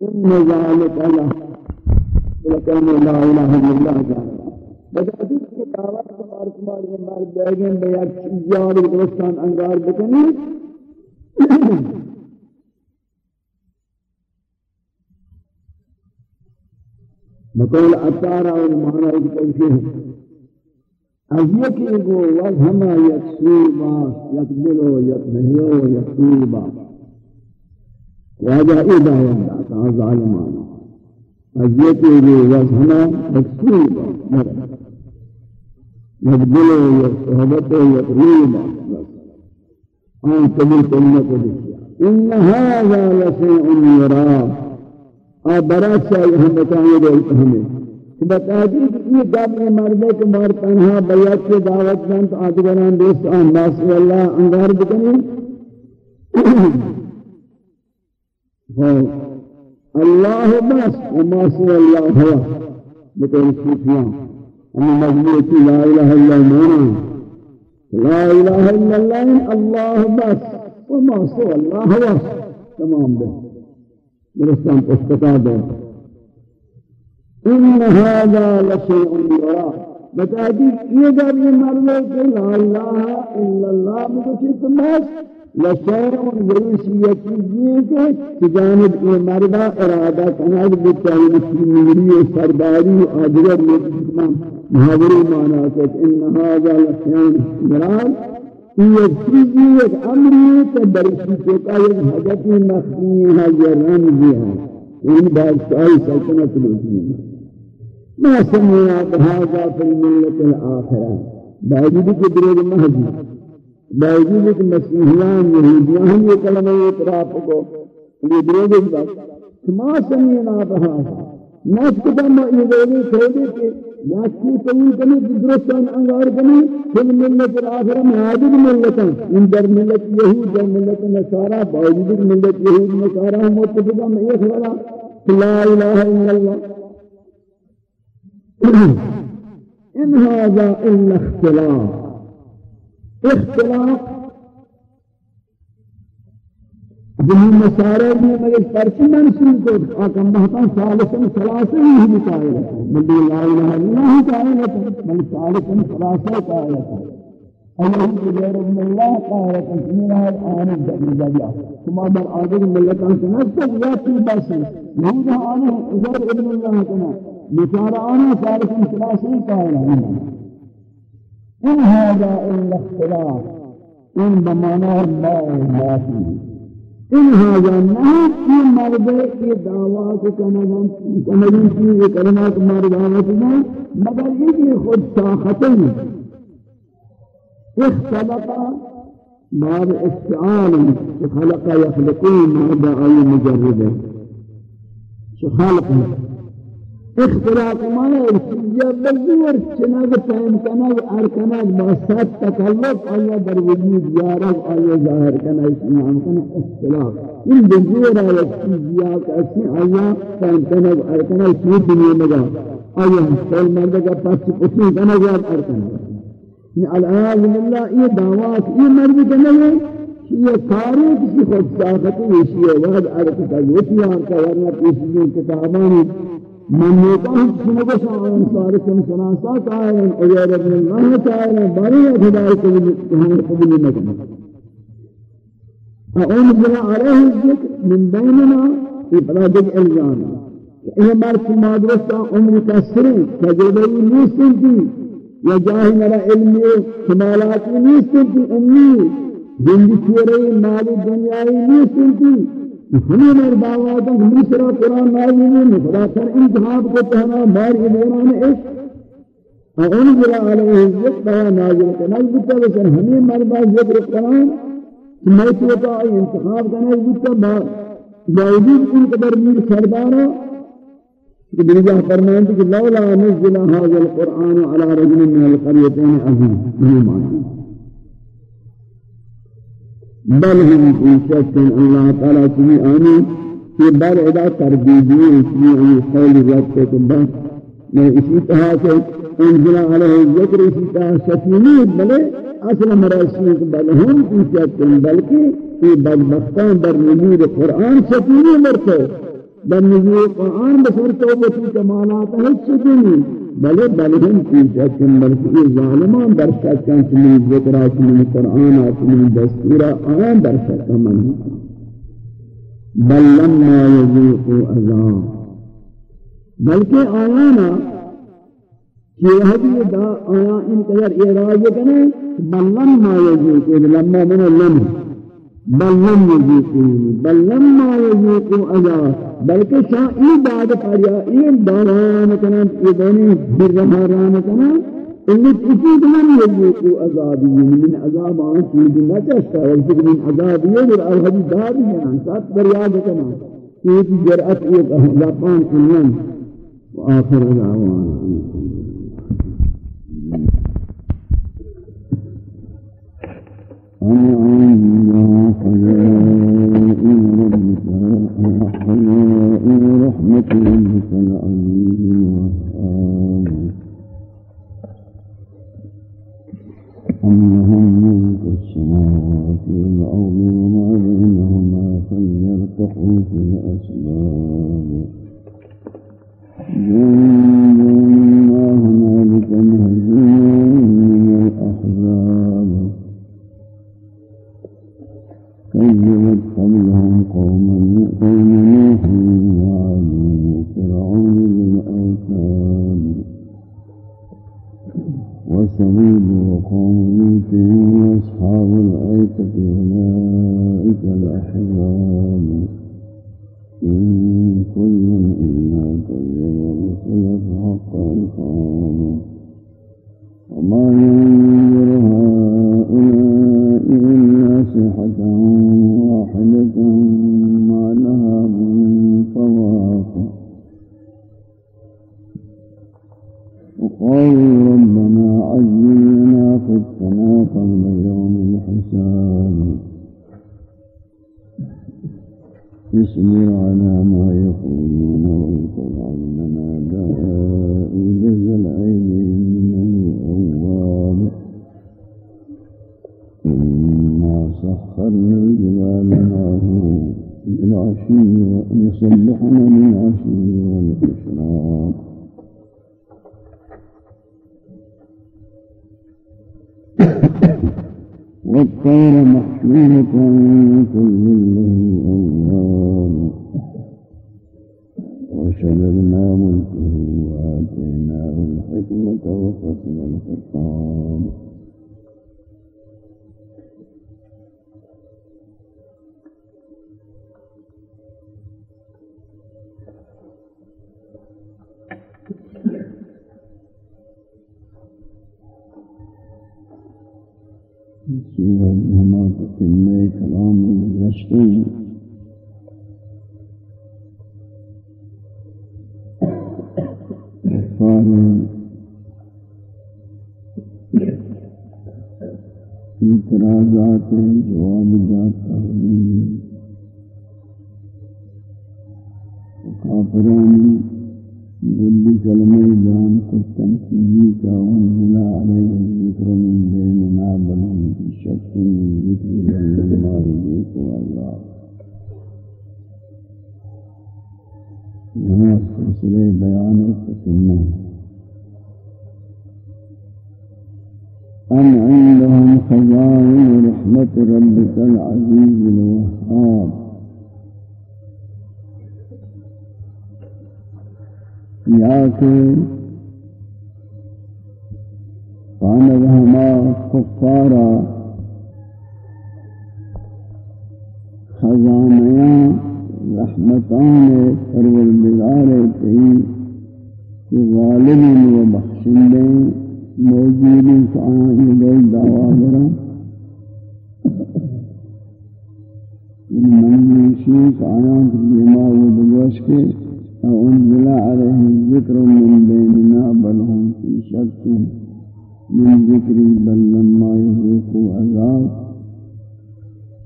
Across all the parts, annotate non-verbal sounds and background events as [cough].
إن ذلك له ولكن لا إله إلا الله. تعالى بدأت کی دعوت کو اور تمہارے یہ مار دے گئے بے ایک چیز اور درستان انگار بکنی. مقول اتارا اور مانا ایک تنسی ہے از یکی يكبلو يكبلو یک سوبا یک دلو یک نہیو یک سوبا. واجہ ای دعوان ایدہ یندہ ظالمانا ازیتی گو وزہما یکسوبا یکبلو یکسوبتو یکریبا آن کبھی کلمہ کو دکھیا ان هذا لشيء يرى ابرا سے ہم بتائیں گے ہمیں۔ بتا دی کہ یہ جب یہ مردے کے مار تنہا بیعت کے دعوت میں تو آدگران دوست آن ناسی اللہ انگار بکنی۔ [coughs] ہاں۔ الله بس وما سوى الله هو. بکل صوفیاں ہمیں مجموعہ لا إله إلا مانا لا إله إلا الله الله بس. وما سوى الله هو. تمام به مرستان پستکا إن هذا لشيء يرى. متى یہ جب یہ لا إله إلا الله. مجھے تمہارا سمجھ لشيء ضروری چیز کہ جانب یہ مردا ارادہ کناد بتائی مسلمی سرداری ادگر میں تمام محاورے معنی کہ ان هذا لشيء يرى یہ چیز ایک امر ہے کہ درشی کے کا ایک حاجت مخفی ہے یہ رمز ہے۔ ان بادشاہی سلطنت لوٹی ما سمعنا بهذا في الملة الآخرة۔ باوجود کہ دروگ مہدی۔ باوجود کہ مسیحیان یہودیان ہم یہ کلمہ اعتراف کو یہ دروگ بات ما سمعنا بهذا ناس کو ما یہ دے تھوڑے کہ یا کی کوئی کمی درستان انگار کمی فل ملت الاخرہ معادل ملت ان در ملت یہود، در ملت نصارى باوجود ملت یہود نصارى ہم متفقہ میں یہ خبر لا الہ الا اللہ۔ [clears throat] ان هذا الا اختلاف۔ اختلاف جن مسارے میں میرے پرچی منسوخ کو آکم بہتا ثالثاً ثلاثاً ہی بتائے ملی لا الہ الا اللہ تعالی من سالسن ثالثاً ثلاثاً قائلہ اللهم غير من الله قال تسمينا الآن الدجاجة ثم بر آدم ملكان تنسك ياتي بس يهودا آنه غير ابن الله كنا بشارعانا صارت انخلاصي قائلا إن هذا إلا اختلاف. إن بمعنى الله الباطل إن هذا النهر في مرضى في دعوات كمدن في كلمات مرضى مگر یہ خود ساختن اختلط باب استعان خلق يخلقون ماذا أي مجرد خلق اختلاف مانا ارتجاب بزور چنگ فهم ارکنگ باسد تکلف، آیا در وجود یارب، آیا ظاہر کنگ اسمام کنگ اختلاف. ان بزور آیا چیزیات اسی، آیا فهم ارکنگ چیز دنیا مگا آیا سل مرد کا پس اسی کنگ ارکنگ یعنی العیاض باللہ، یہ دعوات، یہ مرد کنگ ہے یہ کاری کسی خود ساخت ہے یہ وعد عرق کا یہ پیار کا ورنہ پیسی کتابانی من يقام سنة شعرا صاركم سناسا تعالى أجاب ابن الله تعالى بارية هداية قبل قبل مكان أنزل عليه الذكر من بيننا إفراد الإلزام إيه مارك مدرسة عمر كسرين تجربة نيستنتي يا جاهل مرا علمي كمالات نيستنتي أمي جندي كوري مالي دنياي نيستنتي ہمیں مر باوات ہمیں سرا قرآن نازل ہے خدا کر انتخاب کو پہنا، مار کے ایمان عشق انزل علیہ عزت الذکر نازل کرنا بتا بسن ہمیں مر با ذکر قرآن موت ہوتا انتخاب کا کرنا بتا با باوجود ان قدر میر سردارا کہ بلجا فرمائیں کہ لولا نزل هذا القرآن على رجل من القريتين عظيم یہ معنی بل هم في شك الله تعالى کی آنی کہ بر ادا تربیدی اس لیے یہ قول رب کو بس میں اسی طرح سے انزل علیہ ذکر اسی طرح سکینی بلے اصل مراسمی کو بل ہم في شك بلکہ یہ بدبختان در نمود قرآن سکینی مرتے۔ در نزول قرآن بسر توبتی کمالات ہے سکنی بلے بلہم کی شکن بلکہ ظالمان در شکن چلی ذکرہ چلی قرآن چلی دستورہ آیان در شکن من بل لما یذیقوا عذاب۔ بلکہ آیانا کہ حدیث دا آیا ان قدر اعراض کرنے بل لما یذیقوا لما من لما بل لم یذیقوا بل لما یذیقوا عذاب۔ بلکہ شاہ ای داد پڑیا ای دانان کنا ای دانی برہاران کنا انت اسی دن یلیقو عذابی من عذاب آن چیز نہ چشتا بلکہ من عذاب یہ اور الحدی دار ہیں سات بریاد کنا یہ کی جرأت ایک احزابان کنن وآخر دعوانا۔ Amen.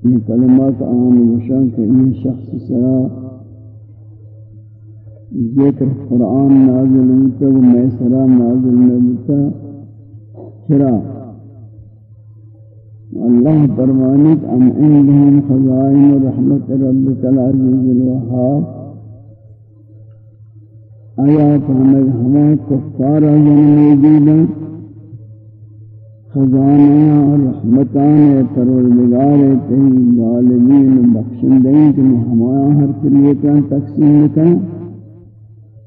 في كلمات عام وشان كأي شخص سرا ذكر قرآن نازل متى وميسرا نازل متى شرا الله فرمانك أم عندهم خزائن رحمة ربك العزيز الوهاب آیات ہمیں ہمیں کفارہ جنمی دیدن خزانہ رحمتان پروردگار تہی غالبین بخشندین کہ ہمارا ہر کا تقسیم کا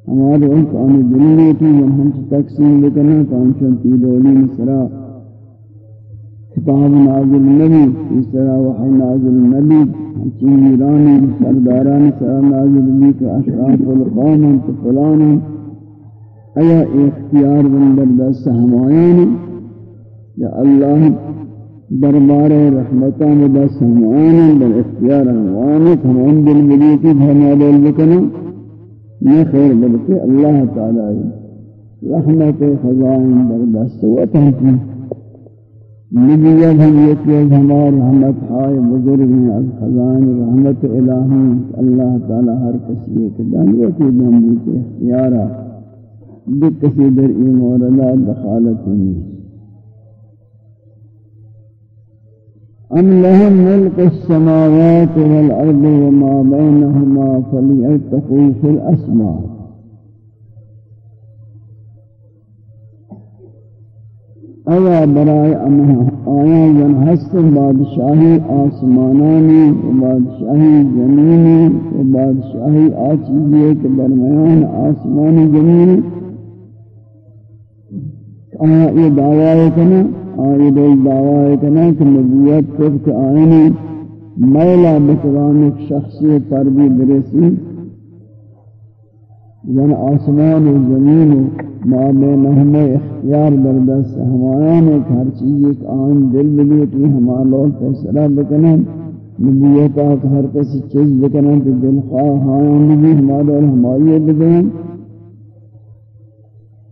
ہمارے آن کان دلی کی ہم تقسیم کرنا کان شنتی دولی مسرا کتاب نازل نبی اس طرح وحی نازل نبی چین ایرانی سرداران سر نازل نبی کے اشراف القوم فلان. آیا اختیار بندر دست ہمایانی یا اللہ دربار رحمتہ میں دست ہمایانی در اختیار ہمایانی ہمان دل ملیتی بھرنا دل بکنا نہ خیر بلکہ اللہ تعالی رحمت خزائن در دست و تحقیم نبیت ہم یکی از ہمار رحمت ہائے بزرگ ہیں از خزان رحمت الہی اللہ تعالی ہر کسی ایک دانیتی دنبی کے اختیارا دک کسی در ای موردہ دخالت ہونی ام لهم ملک السماوات والارض وما بینهما فلیعتقوا فی الاسماء ایا برائے امہ آیا جن ہست بادشاہی آسمانانی و بادشاہی زمینی و بادشاہی آچیزی کے درمیان آسمانی زمینی آیا یہ دعوی کنا آیا دل دعوی کنا کہ نبوت تبک آئینی میلا بکران ایک شخصی پر بھی برسی جن آسمان و زمین و ما بینہم اختیار بردست ہمایان ایک ہر چیز ایک آن دل بلیتی ہمارا فیصلہ بکنن نبیتا کہ ہر کسی چیز بکنن تو دل خواہ آیان نبی ہمارا ہمائی بکنن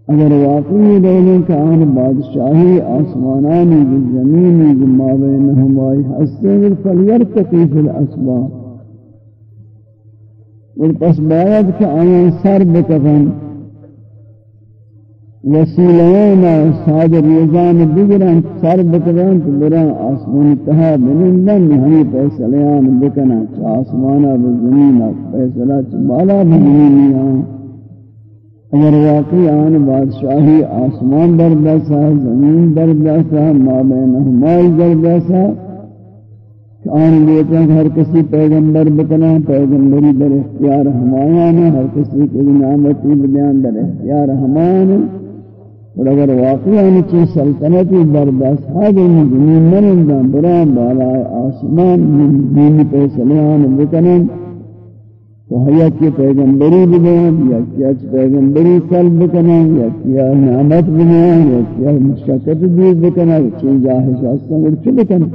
اگر واقعی دولیں کہ آن بادشاہی آسمانانی زمینی ما بینہم آئی حسن فلیرتقی فی الاسباب. اور پس باید کہ آیان سر بکفن وسیلہینا صادر یزان بگران سر بکران تو بران آسمان تہا بنندن ہمیں پیسلیان بکنا چا آسمانا بزمین پیسلہ چا بالا بزمینیاں اگر واقعی آن بادشاہی آسمان در بیسا زمین در بیسا ما بین در بیسا کہ آن لیتا ہر کسی پیغمبر بکنا پیغمبری در اختیار ہمایانا، ہر کسی کی نعمتی بیان در اختیار ہمایانا اور اگر واقعی آنی چیز سلطنتی در بردست حاضر زمین منندن بران بالا آسمان من دین پیسلیان بکنن۔ تو حیات کی پیغمبری بگن یا کیا پیغمبری سل بکنن یا کیا نعمت بگن یا کیا مشکت دیر بکنن چیز جاہش آستان اور چی بکنن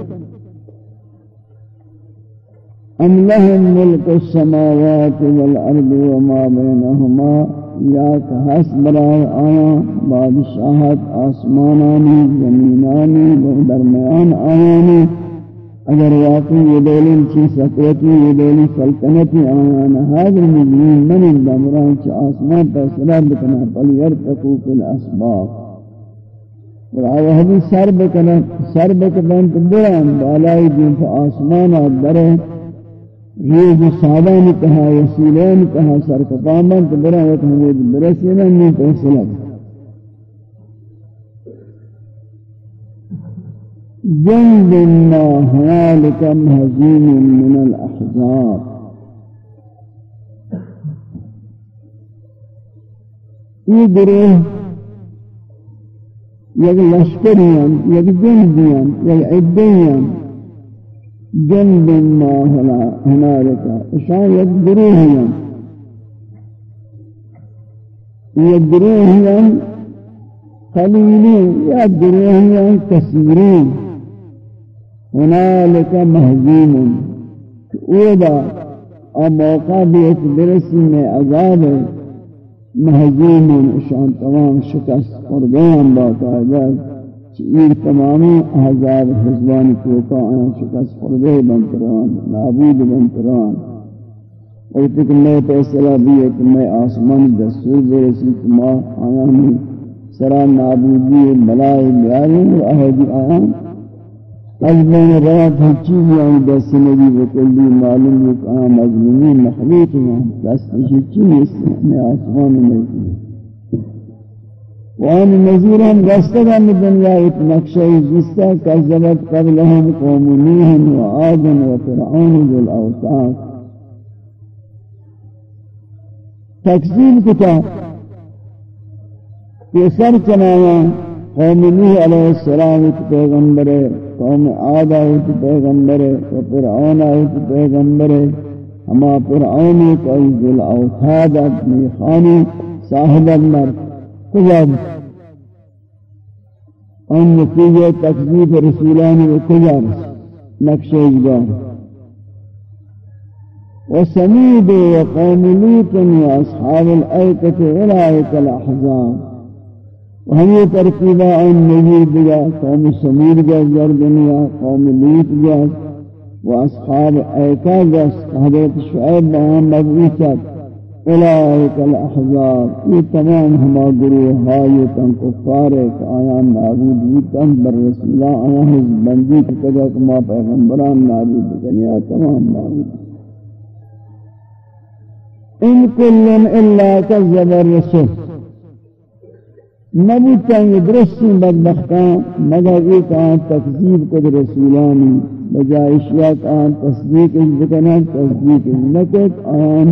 ام لهم ملک السماوات والارض وما بینهما یا کہ ہس برائے آیا، بادشاہت آسمانانی، زمینانی، درمیان آیانی اگر واقعی یہ دولین چی سکوتی یہ دولین سلطنتی آیانا حاضر مجمین من اندامران چی آسمان پر سراب بکنا پل یرتقو فی الاسباب. اور آوہ بھی سر بکنا سر بکنا بران بالائی جن فا آسمانا درے یہ جو سادہ نے کہا وسیلہ نے کہا سر کفامن تو برا، وقت ہمیں برسینا نہیں یعنی فیصلہ جندنا هنالك مهزوم من الأحزاب. يدري گروہ یک لشکریان یک جندیان یک جند ما هنالك اشان یک گروہیان. یک گروہیان قلیلین یا هنالك مهزوم. اودا موقع بیت برسی میں عذاب مہزوم شان تمام شکست قربان باقاعدہ یہ تمامی احزاب حزبان کوکا آیا شکست خردے بنتران نابود بنتران اور تک میں فیصلہ بھی ہے کہ میں آسمان دستور دے رسی تما آیا ہمیں سرا نابودی بلائی بیاری و احدی آیا از روات ہر چیز یعنی دست نبی بکلی معلوم یکا مظلومی مخلوق ہیں دست نشی چیز استثنی آسمان نزیر وان نزیر ہم دستگان دنیا ایک نقشہ جستا کذبت قبلهم قوم نوح و آدم و فرعون ذو الاوساط تکذیب کتا. کہ سر چنایا قوم نوح علیہ السلام ایک پیغمبر ہے، قوم عاد آئیت پیغمبر ہے و فرعون آئیت پیغمبر ہے۔ ہما فرعون ایک عزل الاوتاد اپنی خانی، صاحب المر کجاب ان نتیجہ تکذیب رسولان و کجاب نقش اجبار وسميد وقوم لوط واصحاب الايكه اولئك الاحزاب۔ وہم ترکیبہ ان نظیر دیا قوم سمیر جا در دنیا قوم لیت جا و اصحاب ایکا جا حضرت شعیب بہم مبعیثت اولئیک الاحزاب، یہ تمام ہما گروہ ہایتاں کفار ایک آیان نابود بیتاں بر رسول اللہ آیان حضب بندی کی قدر کما پیغمبران نابود بکنیا تمام نابود ان کلن الا کذب الرسول. نبوتاں یہ درستی بدبختان مگر ایک آن تکذیب کو رسولانی، بجائے اشیاء آن تصدیق بکنا تصدیق از نکت آن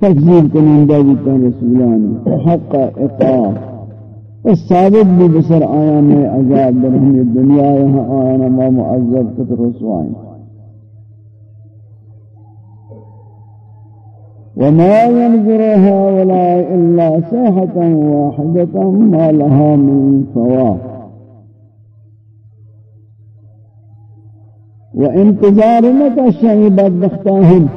تکذیب کنندہ بیتا رسولانی. حق اطاع اس ثابت بھی بسر آیا میں عذاب در ہمیں دنیا یہاں آنا ما معذب کتر رسوائیں۔ وما ينظر هؤلاء إلا ساحة واحدة ما لها من فواه وانتظار نكشن بدبختهم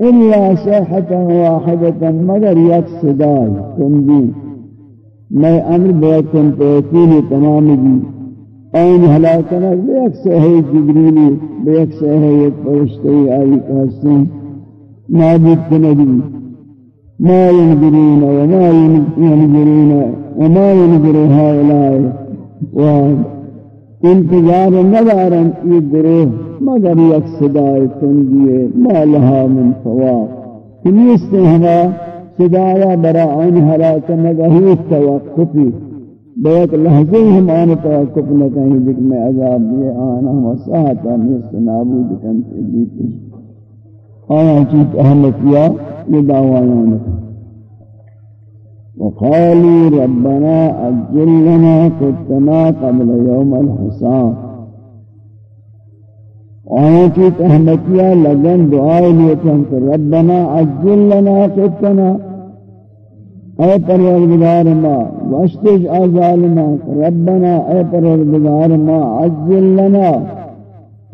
إلا ساحة واحدة مدر یک صدای ما يأمر أمر بہت تمام دی این ہلاکنا بے ایک سہی جبریلی، بے ایک سہی ایک فرشتے آئی کہستے نابد کنگی ما ينظرون وما ينظرون وما ينظر هؤلاء۔ وانتظار ندارا يدروه مگر یک صدای تنگیه ما لها من فواق کنیستے ہما صدایا برا آن ہلاکنا گہی توقفی۔ بیت لحظے ہم آنے توقف نہ کہیں دیکھ میں عذاب دیے آنا ہم وساعتا نیست نابود کن سے دیتے آیا چیز احمد کیا یہ دعوائیان وقالوا ربنا عجل لنا قدنا قبل يوم الحساب. آیا چیز احمد کیا لگن دعائی لیتا ربنا عجل لنا قدنا اے پروردگار ما واشتج ظالما ربنا اے پروردگار ما، عجل لنا،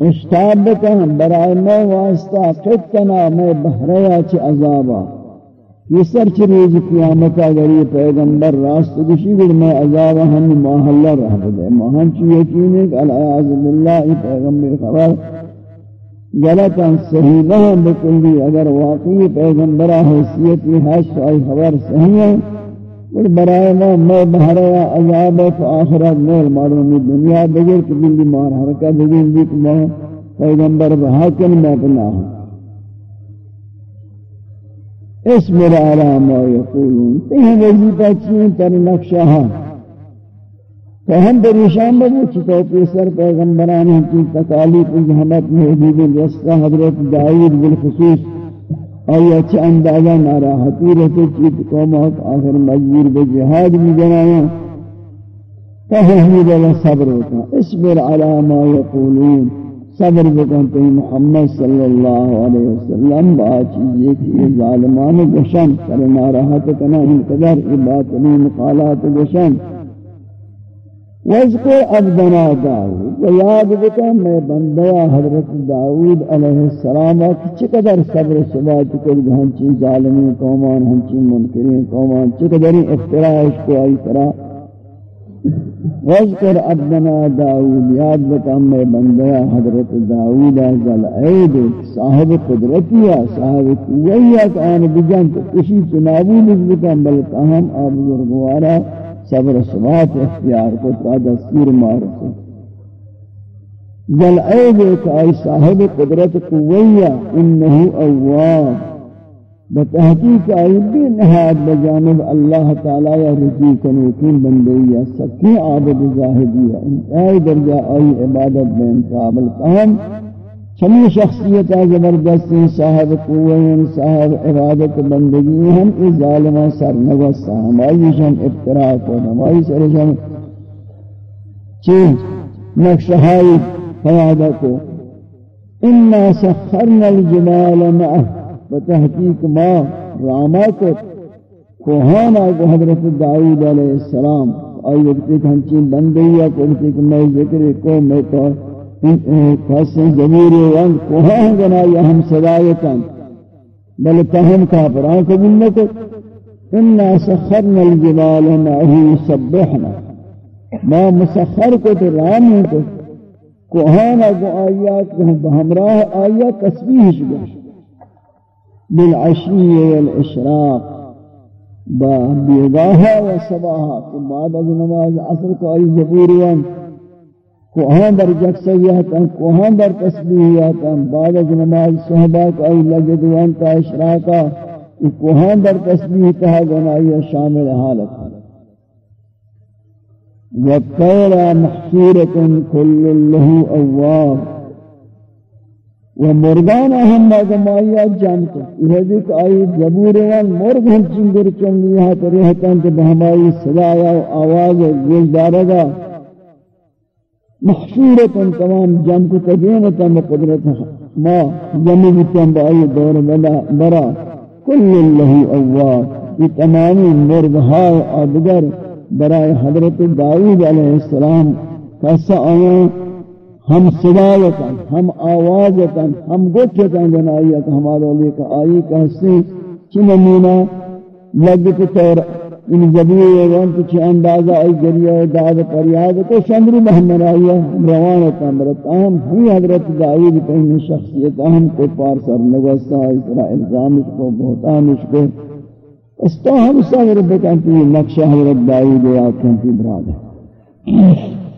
اشتاب کن برائے میں واسطہ فتنا میں بحریا چھ عذابا. یہ سر چھ روز قیامت اگر یہ پیغمبر راست گشی گر میں عذابا ہم محلہ رہ دے مہن چھ یقین ہے کہ العیاذ باللہ، یہ پیغمبر خبر غلطاً صحیح نہ بکلی اگر واقعی پیغمبرہ حیثیتی ہے شاہی خبر صحیح ہے، اور برائے ما میں بہریا عذاب و آخرت میل معلومی دنیا بغیر کہ بلی مار حرکہ بغیر بھی کہ میں پیغمبر بحاکن میں بنا ہوں۔ اس میرا علامہ یقولون تیہیں وزیدہ چین تر نقشہ ہاں۔ فهم پریشان بگو چطور پیسر پیغمبران کی تکالیف زحمت محبوب رسطہ حضرت داود بالخصوص آئی اچھا اندازہ ناراحتی رہتے چیت قومات آخر مجبور بجہاد بھی جنایا۔ فہمید اللہ صبر ہوتا۔ اسبر علی ما یقولون۔ صبر بکنتے محمد صلی اللہ علیہ وسلم بات چیزیں کہ ظالمان گشن کر ناراحت کنا انقدر عبادتنی مقالات گشن وذکر عبدنا داود. و یاد بکن میں بندیا حضرت داود علیہ السلام کی چقدر صبر ثبات کل ہنچی ظالمی قومان ہنچی منکرین قومان چقدر افتراش کو آئی طرح وذکر عبدنا داود. یاد بکن میں بندیا حضرت داود ازل عید، صاحب قدرتیا صاحب قویت، آن بجن تو کشی چنابود بکن، بلکہ ہم آب بزرگوارا صبر سبات اختیار کو تا دستور مارسو ذل عیب ایک آئی صاحب قدرت قویہ، انہو اواب۔ بتحقیق آئی بھی نہاد بجانب اللہ تعالی یا رجی کنوکین بندئی سکی عابد زاہدی انتہائی درجہ آئی عبادت میں انتقابل قام چمی شخصیت زبردست صاحب قوین صاحب عبادت بندگی ہم اس ظالمہ سر نگستا ہمائی شم ابتراع کو ہمائی سر شم چیز نقشہائی قیادہ کو۔ انا سخرنا الجبال معه۔ بتحقیق ما راما کوہانا کو حضرت داؤد علیہ السلام۔ آئی وقتی ہنچین بندیا کو انتی کہ میں ذکر کو میں تو کس ضمیر رنگ کوہاں گنا یا ہم صدایتاں بل تہم کافران قبول نہ کر إنا سخرنا الجبال معه سبحنا ما مسخر کو تو رام کو کوہاں کو آیات کو ہمراہ آیا تسبیح شگا بالعشی والاشراق با بیگاہ و صباہ تو بعد از نماز عصر کو آئی ضبوریاں کوہاں در جکسیاتاں کوہاں در تسبیحیاتاں بعد از نماز صحبہ کو ای لگدوان تا اشراقا کوہاں در تسبیح تہا گنائی شامل حالت وَالطَّيْرَ مَحْصُورَةٌ كُلٌّ لَهُ أَوَّابٌ و مرغان ہم مگمایا جانتا یہ دیکھ آئی جبوریان مرغ ہم چنگر چنگی یہاں پر رہتا بہمائی صدایا و آواز گوش دارگا محشورتا تمام جم کو تجینتا مقدرت ما یعنی جمعی بتن بائی دور بلا برا کل اللہ اواب یہ تمامی مرغہائی آدگر برای حضرت داود علیہ السلام کسا آیاں ہم صدایتا ہم آوازتا، ہم گوچتا جنائیت ہمارا لیے آئی کہ ہستی چی نمونہ لگت طور ان زبیر ایوان کچھ اندازہ ای جریہ داد پریاد تو شندری محمد آئیہ روانتا مرتا ہم ہی حضرت دعوید پہنے شخصیت اہم کو پار سر نگوستا، آئی طرح اس کو بہتانش کو۔ اس تو ہم سر بکنتی نقشہ حضرت دعوید آت کنتی برادر۔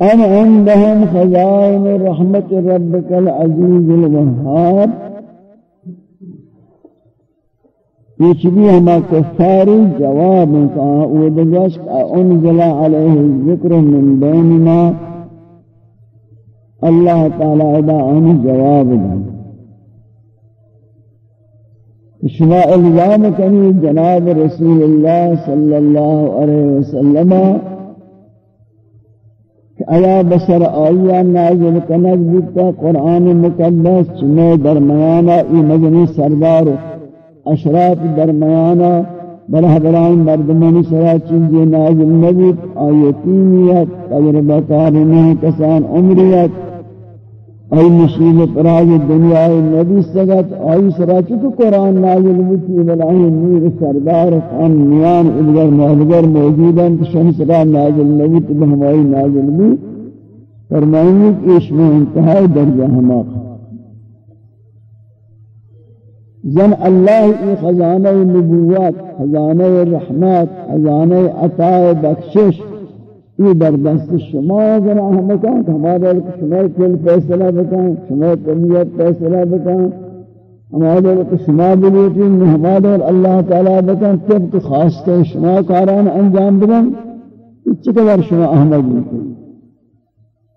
أم عندهم خزائن رحمة ربك العزيز الوهاب یہ بھی ہما کفاری جواب کہا وہ دجاش انزل علیہ الذکر من بیننا۔ اللہ تعالی ادا ان جواب دیں شما الزام کنی جناب رسول اللہ صلی اللہ علیہ وسلم کہ آیا بسر آیا نازل کنک بیتا قرآن مقدس چنے درمیانا ای مجنی سردار اشراف درمیانا برحبران مردمانی سرا چنجے نازل نبیت، آیتینیت، تجربہ کارنہ کسان عمریت ای نشیل پراج دنیا نبی سگت آئی سراچی تو قرآن نازل بکی بلائی نیر سردار خان نیان ادگر محلگر موجودن شمس را نازل نبی تو ہمائی نازل بھی فرمائنی کہ اس میں انتہائی درجہ ہما زن اللہ ای خزانہ نبوات خزانہ رحمت خزانہ عطا بخشش یہ در دست شما اگر ہم کہیں کہ ہمارا شما کل فیصلہ بتائیں شما کمیت فیصلہ بتائیں ہمارا شما بلیتیں ہمارا اللہ تعالی تعالیٰ بتائیں طبق خاصتے شما کاران انجام بدن چقدر شما احمد بلیتیں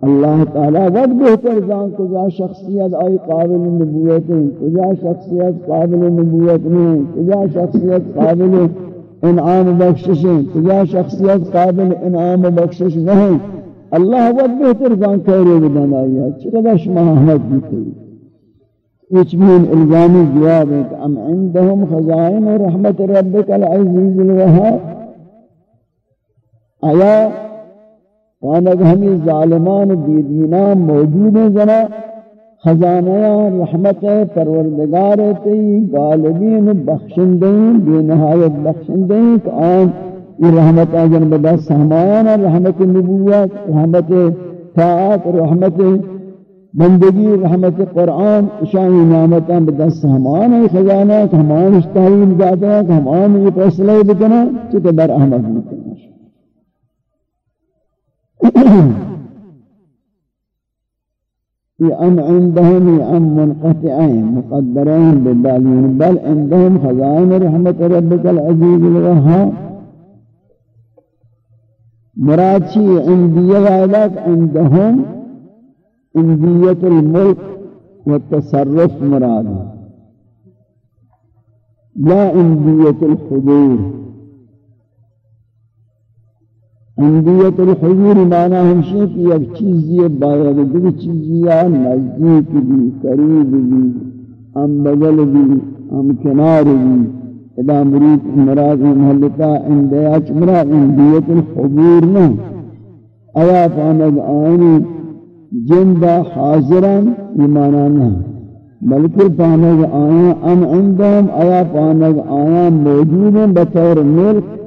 اللہ تعالیٰ ود بہتر جان، کجا شخصیت آئی قابل نبوت ہیں کجا شخصیت قابل نبوت نہیں کجا شخصیت قابل انعام بخشش کجا شخصیت قابل انعام بخشش نہیں اللہ وقت بہتر جان کہرے بدن آئی ہے۔ چقدر شما احمد بیتے اچمین الزامی جواب ہے کہ ام عندهم خزائن رحمت ربک العزیز الوہاب۔ آیا وانک ہمیں ظالمان بیدینان موجود ہیں جناب۔ خزانہ رحمت پروردگار تی غالبین بخشندین بے نہایت بخشندین کہ آن یہ رحمت آجن بدا سہمان رحمت نبوت، رحمت طاعت رحمت بندگی، رحمت قرآن شانی نعمتاں بدست ہمان ہے خزانہ، کہ ہمان اشتاہیم جاتا ہے، کہ ہمان یہ فیصلہ بکنا چکہ در احمد بکنا أم عندهم أم منقطعين مقدرين بالبالين بل عندهم خزائن رحمة ربك العزيز الوهاب. مراتي شيء عندية عندهم عندية الملك والتصرف مراد. لا عندية الحضور. عندیت الحضور معنی ہمشی کہ ایک چیز چیزی باید دیکھ چیزی نزدیک بھی، قریب بھی، ہم بغل بھی، ہم کنار بھی. ادا مرید مراد محلتا اندیا چمرا عندیت الحضور نہ. آیا پانگ آئینی جندہ حاضران ایمانا نہیں بلکہ پانگ آیا ام عندهم، آیا پانگ آیا موجود ہیں بطور ملک.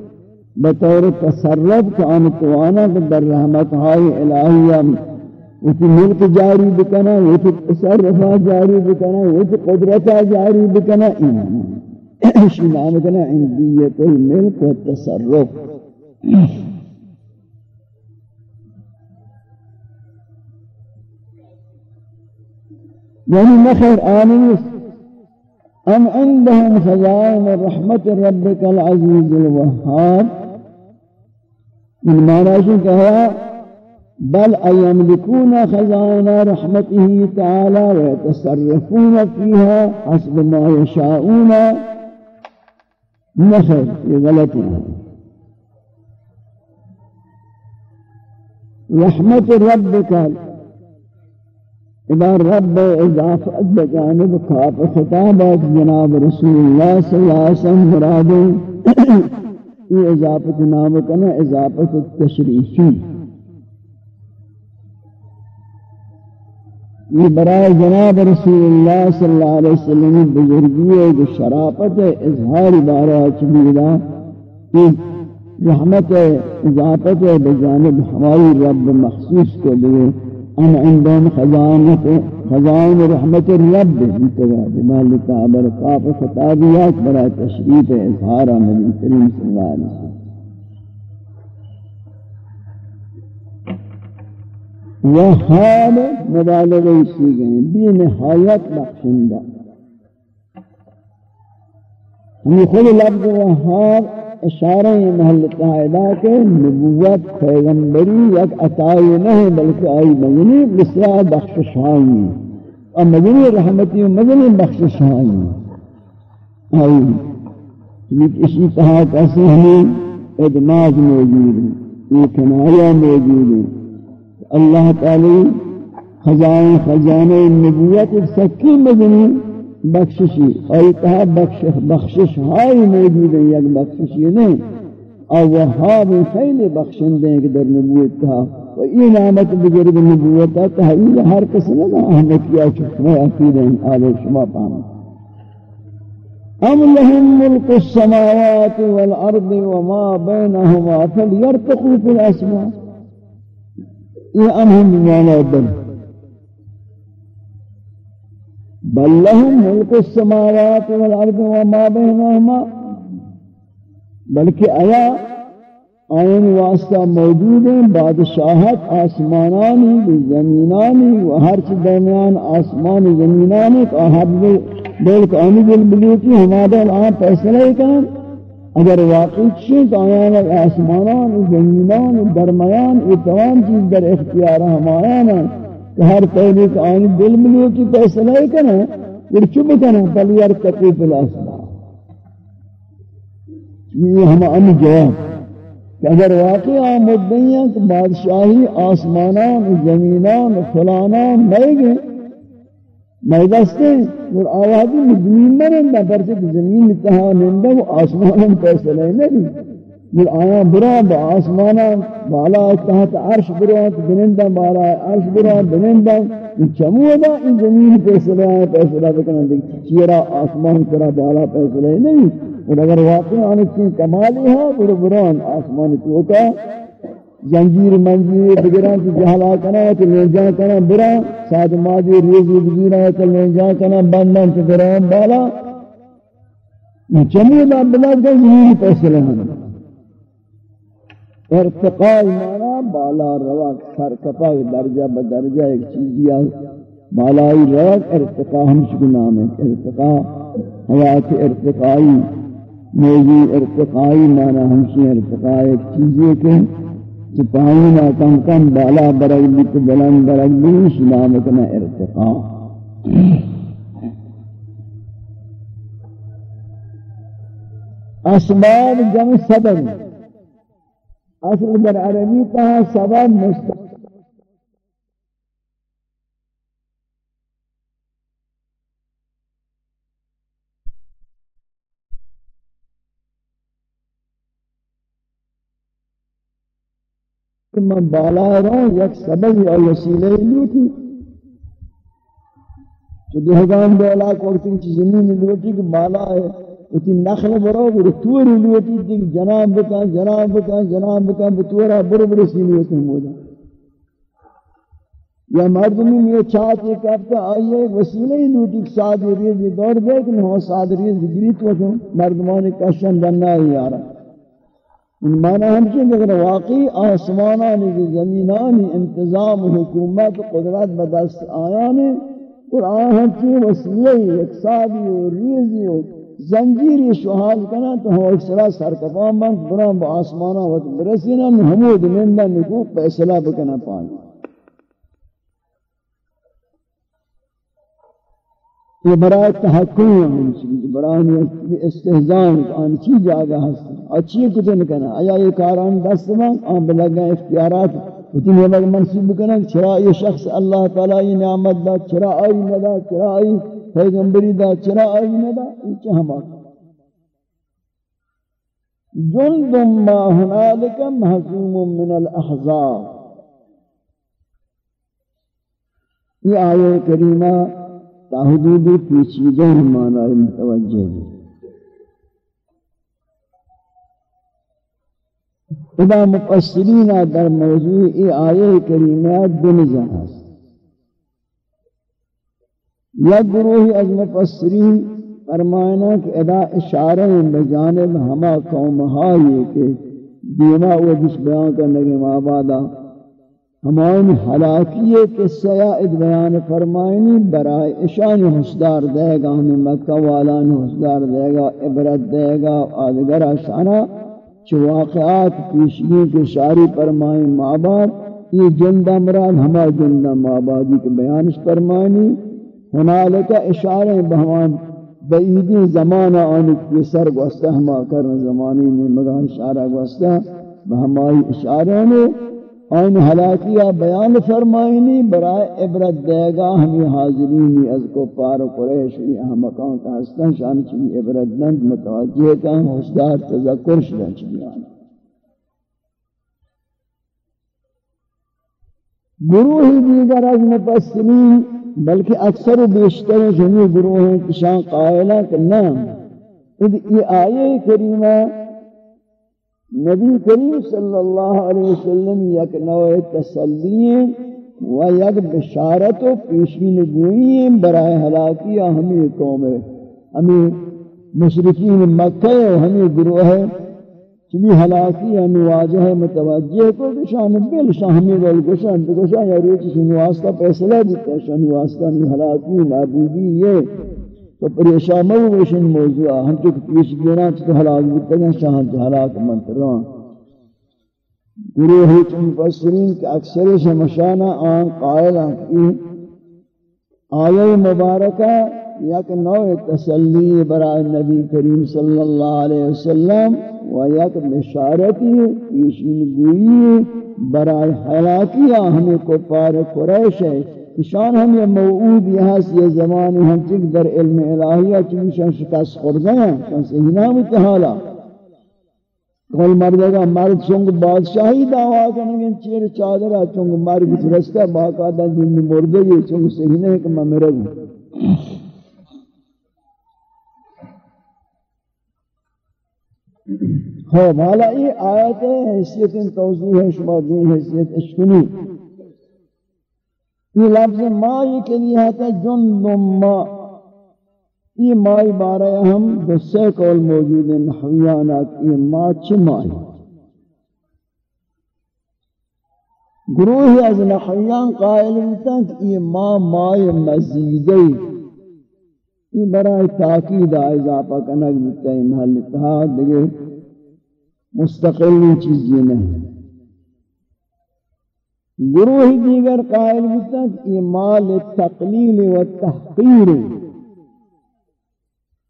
بطور تصرف کہ آن توانا در رحمت ہائی الہیہ وتی ملک جاری بکنا وتی تصرفا جاری بکنا وتی قدرتا جاری بکنا اسی نام کنا عندیت الملک و تصرف. یعنی نخیر آنیس ام عندهم خزائن رحمت ربك العزيز الوهاب. من معنى کہا بل أيملكون خزائن رحمته تعالى ويتصرفون فيها حسب ما يشاءون نخر یہ غلط ہے۔ رحمت ربك اذا رب اضافت بجانب خاف خطابات جناب رسول اللہ صلی اللہ علیہ وسلم مراد یہ اضافت نام کنا اضافت تشریفی۔ یہ برائے جناب رسول اللہ صلی اللہ علیہ وسلم بزرگی ہے، جو شرافت اظہار بارہ چمیدہ کہ رحمت اضافت بجانب ہماری رب مخصوص کو دے ان عندهم خزانة خزائن رحمت الرب انتگا بمال تعبر قاف خطابیات برای تشریف اظہار نبی کریم صلی اللہ علیہ وسلم. وہاب مبالغہ اسی گئے، بی نہایت بخشندہ. ہمیں خود لفظ وہاب اشارہ محل قاعدہ کے نبوت پیغمبری یک عطائی نہیں بلکہ آئی مجنی بسرا بخشش آئی اور مجنی رحمتی و مجنی بخشش آئی آئی چلیت اسی طرح کیسے ہمیں ادماج موجود ہے، یہ کنایہ موجود ہے۔ اللہ تعالی خزائن خزانہ نبوت سکی مجنی بخششی. اور کہا بخشش بخشش ہائی موجود ہے یک بخششی نہیں اور وہاب خیلی بخشندے ہیں کہ در نبوت کہا و یہ نعمت بجرب نبوت ہے تحویل ہر کسی نہ احمد کیا چکمہ عقید ہیں آلے شما پانا ام لهم ملک السماوات والارض وما بینهما فلیرتقوا فی الاسماء. یہ ام ہم بمعنی بل لهم ملک السماوات والارض وما بينهما، بلکہ آیا آئین واسطہ موجود ہیں، بادشاہت آسمانانی زمینانی و ہر چی درمیان آسمان زمینانی کا حب دل کا آنی دل بلیتی ہمارا الان فیصلہ ہی کریں۔ اگر واقعی چیز آیان آسمانان زمینان درمیان، یہ تمام چیز در اختیار ہمارا کہ ہر پہلے کا آنی دل ملیو کی فیصلہ ہی کرنا پھر چپ کرنا بل یرتقی فی الاسباب یہ ہم ان جواب کہ اگر واقعی آن مدنیاں کہ بادشاہی آسمانان، زمینان، فلانان نہیں گئے میں دستے اور آوازی مدنین مرندہ پرچہ زمین اتحان اتحانندہ وہ آسمانان فیصلہ نہیں۔ من آیا برا با آسمانا بالا تحت عرش برا بنندا بالا عرش برا بنندا چمو دا ان زمین فیصلہ ہے، فیصلہ بکنا دیکھ چیرا آسمان کرا بالا فیصلہ نہیں۔ اور اگر واقعی آنے کی کمالی ہے برا بران آسمان توتا زنجیر منجیر بگران تو جہلا کنا تو لینجا کنا، برا۔ ساتھ مادی، ریزی بگیران تو لینجا کنا بندن تو بران بالا۔ چمی دا بلاد کا زمین پیسلے ہیں ارتقاء مانا بالا رواق سرکپا درجہ بدرجہ ایک چیزی بالائی رواق، ارتقاء ہم شکو نام ہے. ارتقاء، حیات ارتقائی، موضوع ارتقائی مانا ہمشی ارتقاء ایک چیزی کے چپائینا کم کم بالا برگ بک بلند برگ بھی سلامتنا ارتقاء. اسباب جمع سبب اصل در عربی کہا سبب مستقل من بالا رہا یک سبب یا وسیلہ لوٹی تو دہگان دولا کوڑتی چیز زمین لوٹی کہ بالا ہے۔ اتی نخل برو برو توری لوٹی دیکھ جناب بکا جناب بکا جناب بکا، بتورا برو برو سیلی ہوتے مودا یا مردمی میں چاہتے کہتا آئیے وسیلہ ہی لوٹی سادی ریزی دور دے کہ نو سادی ریزی گریت وکن مردمانی کشن بننا ہی یارا۔ ان معنی ہم چیز اگر واقعی آسمانانی کی زمینانی انتظام حکومت قدرت بدست آیانی قرآن ہم چیز وسیلہ ہی اقصادی و ریزی و زنجیر شوحال کنا تو ہو اکسرا سرکفان بند، بران با آسمانا وقت برسینا محمود مندہ نکو پیسلہ بکنا پائیں یہ برای تحکم من چیز، برای استحزان آن چی جاگا ہستا اچھی کتن کنا آیا یہ کاران دست من، آن بلگا اختیارات۔ اتنی یہ منصوب کنا چرا یہ شخص اللہ تعالی نعمت دا چرا آئی ندا چرا آئی پیغمبری دا چرا آئی ندا یہ ہم آتا جند ما هنالك محزوم من الاحزاب. یہ آیہ کریمہ تحدید پیچیدہ معنی متوجہ ہے ادا مفسرین در موضوع ای آیہ کریمہ دن جہاز یا گروہ از مفسرین فرمائنا کہ ادا اشارہ بجانب ہما قوم ہائی کہ دیما و جس بیان کرنے کے مابادا ہمان حلاکیے کے سیائد بیان فرمائنی برائے اشان حسدار دے گا، ہمیں مکہ والان حسدار دے گا، عبرت دے گا آدگر اشانہ چو واقعات پیشگی کے شاری فرمائیں ماں باپ یہ جندہ مراد ہما جندہ ماں بابی کے بیانش فرمائنی ہنالکہ اشارے بہمان بعیدی زمانہ آنک کی سر گوستہ ہما کرن زمانی میں مگا اشارہ گوستہ بہمائی اشارے نے آن حلاکیہ بیان فرمائنی برائے عبرت دے گا ہمیں حاضرینی از کو پار قریش بھی احمقان کا ہستن شان چلی عبرت دند متوجہ کا حسدار، تذکر شدن چلی آنا گروہ دیگر از مپسرین بلکہ اکثر و بیشتر جمعی گروہ ہیں کشان قائلہ کہ نام یہ آیے کریمہ نبی کریم صلی اللہ علیہ وسلم یک نوع تسلی و یک بشارت و پیشین گوئی برائے ہلاکی ہمیں قوم ہے۔ ہمیں مشرقین مکہ و ہمیں گروہ ہے چلی ہلاکی ہمیں واجہ متوجہ کو شان بل شاہمی بل گشان تو گشان یا روچی سنی واسطہ فیصلہ دیتا شان واسطہ ہلاکی نابودی یہ تو پریشان مو وشن موضوع، ہم تو پیش گیرا، تو ہلاک بودتا گا شاہن تو ہلاک منتران۔ گروہ چون مفسرین کہ اکثر شمشانہ آن قائل کی آیہ مبارکہ یک نوع تسلی برای نبی کریم صلی اللہ علیہ وسلم و یک بشارتی پیشین گوئی برای حلاکیہ ہمیں کفار قریش ہے۔ شان ہم یہ موعود یہاں سے یہ زمانی ہم چک در علم الہیہ چکی شکست خورد ہیں شان صحیح نام اتحالا کل مردے مرد چونگ بادشاہی دعویٰ کرنگے چیر چادرہ چونگ مرد رستہ باقادہ جن مردے گی چونگ صحیح نہیں کہ میں میرے خوب حالا یہ آیت ہے حیثیت توضیح ہے شما دی حیثیت اشکنی. یہ لفظ ما یہ کے لیے ہے جند ما یہ مائی بارے ہم دوسرے قول موجود ہیں نحویانات. یہ ما چھ مائی گروہ از نحویان قائل ہوتا کہ یہ ما مائی مزیدی یہ برای تاکید اضافہ کنک بتا ہے محل اتحاد دیکھے مستقل چیزیں نہیں۔ گروہ دیگر قائل ہوتا کہ یہ مال تقلیل و تحقیر۔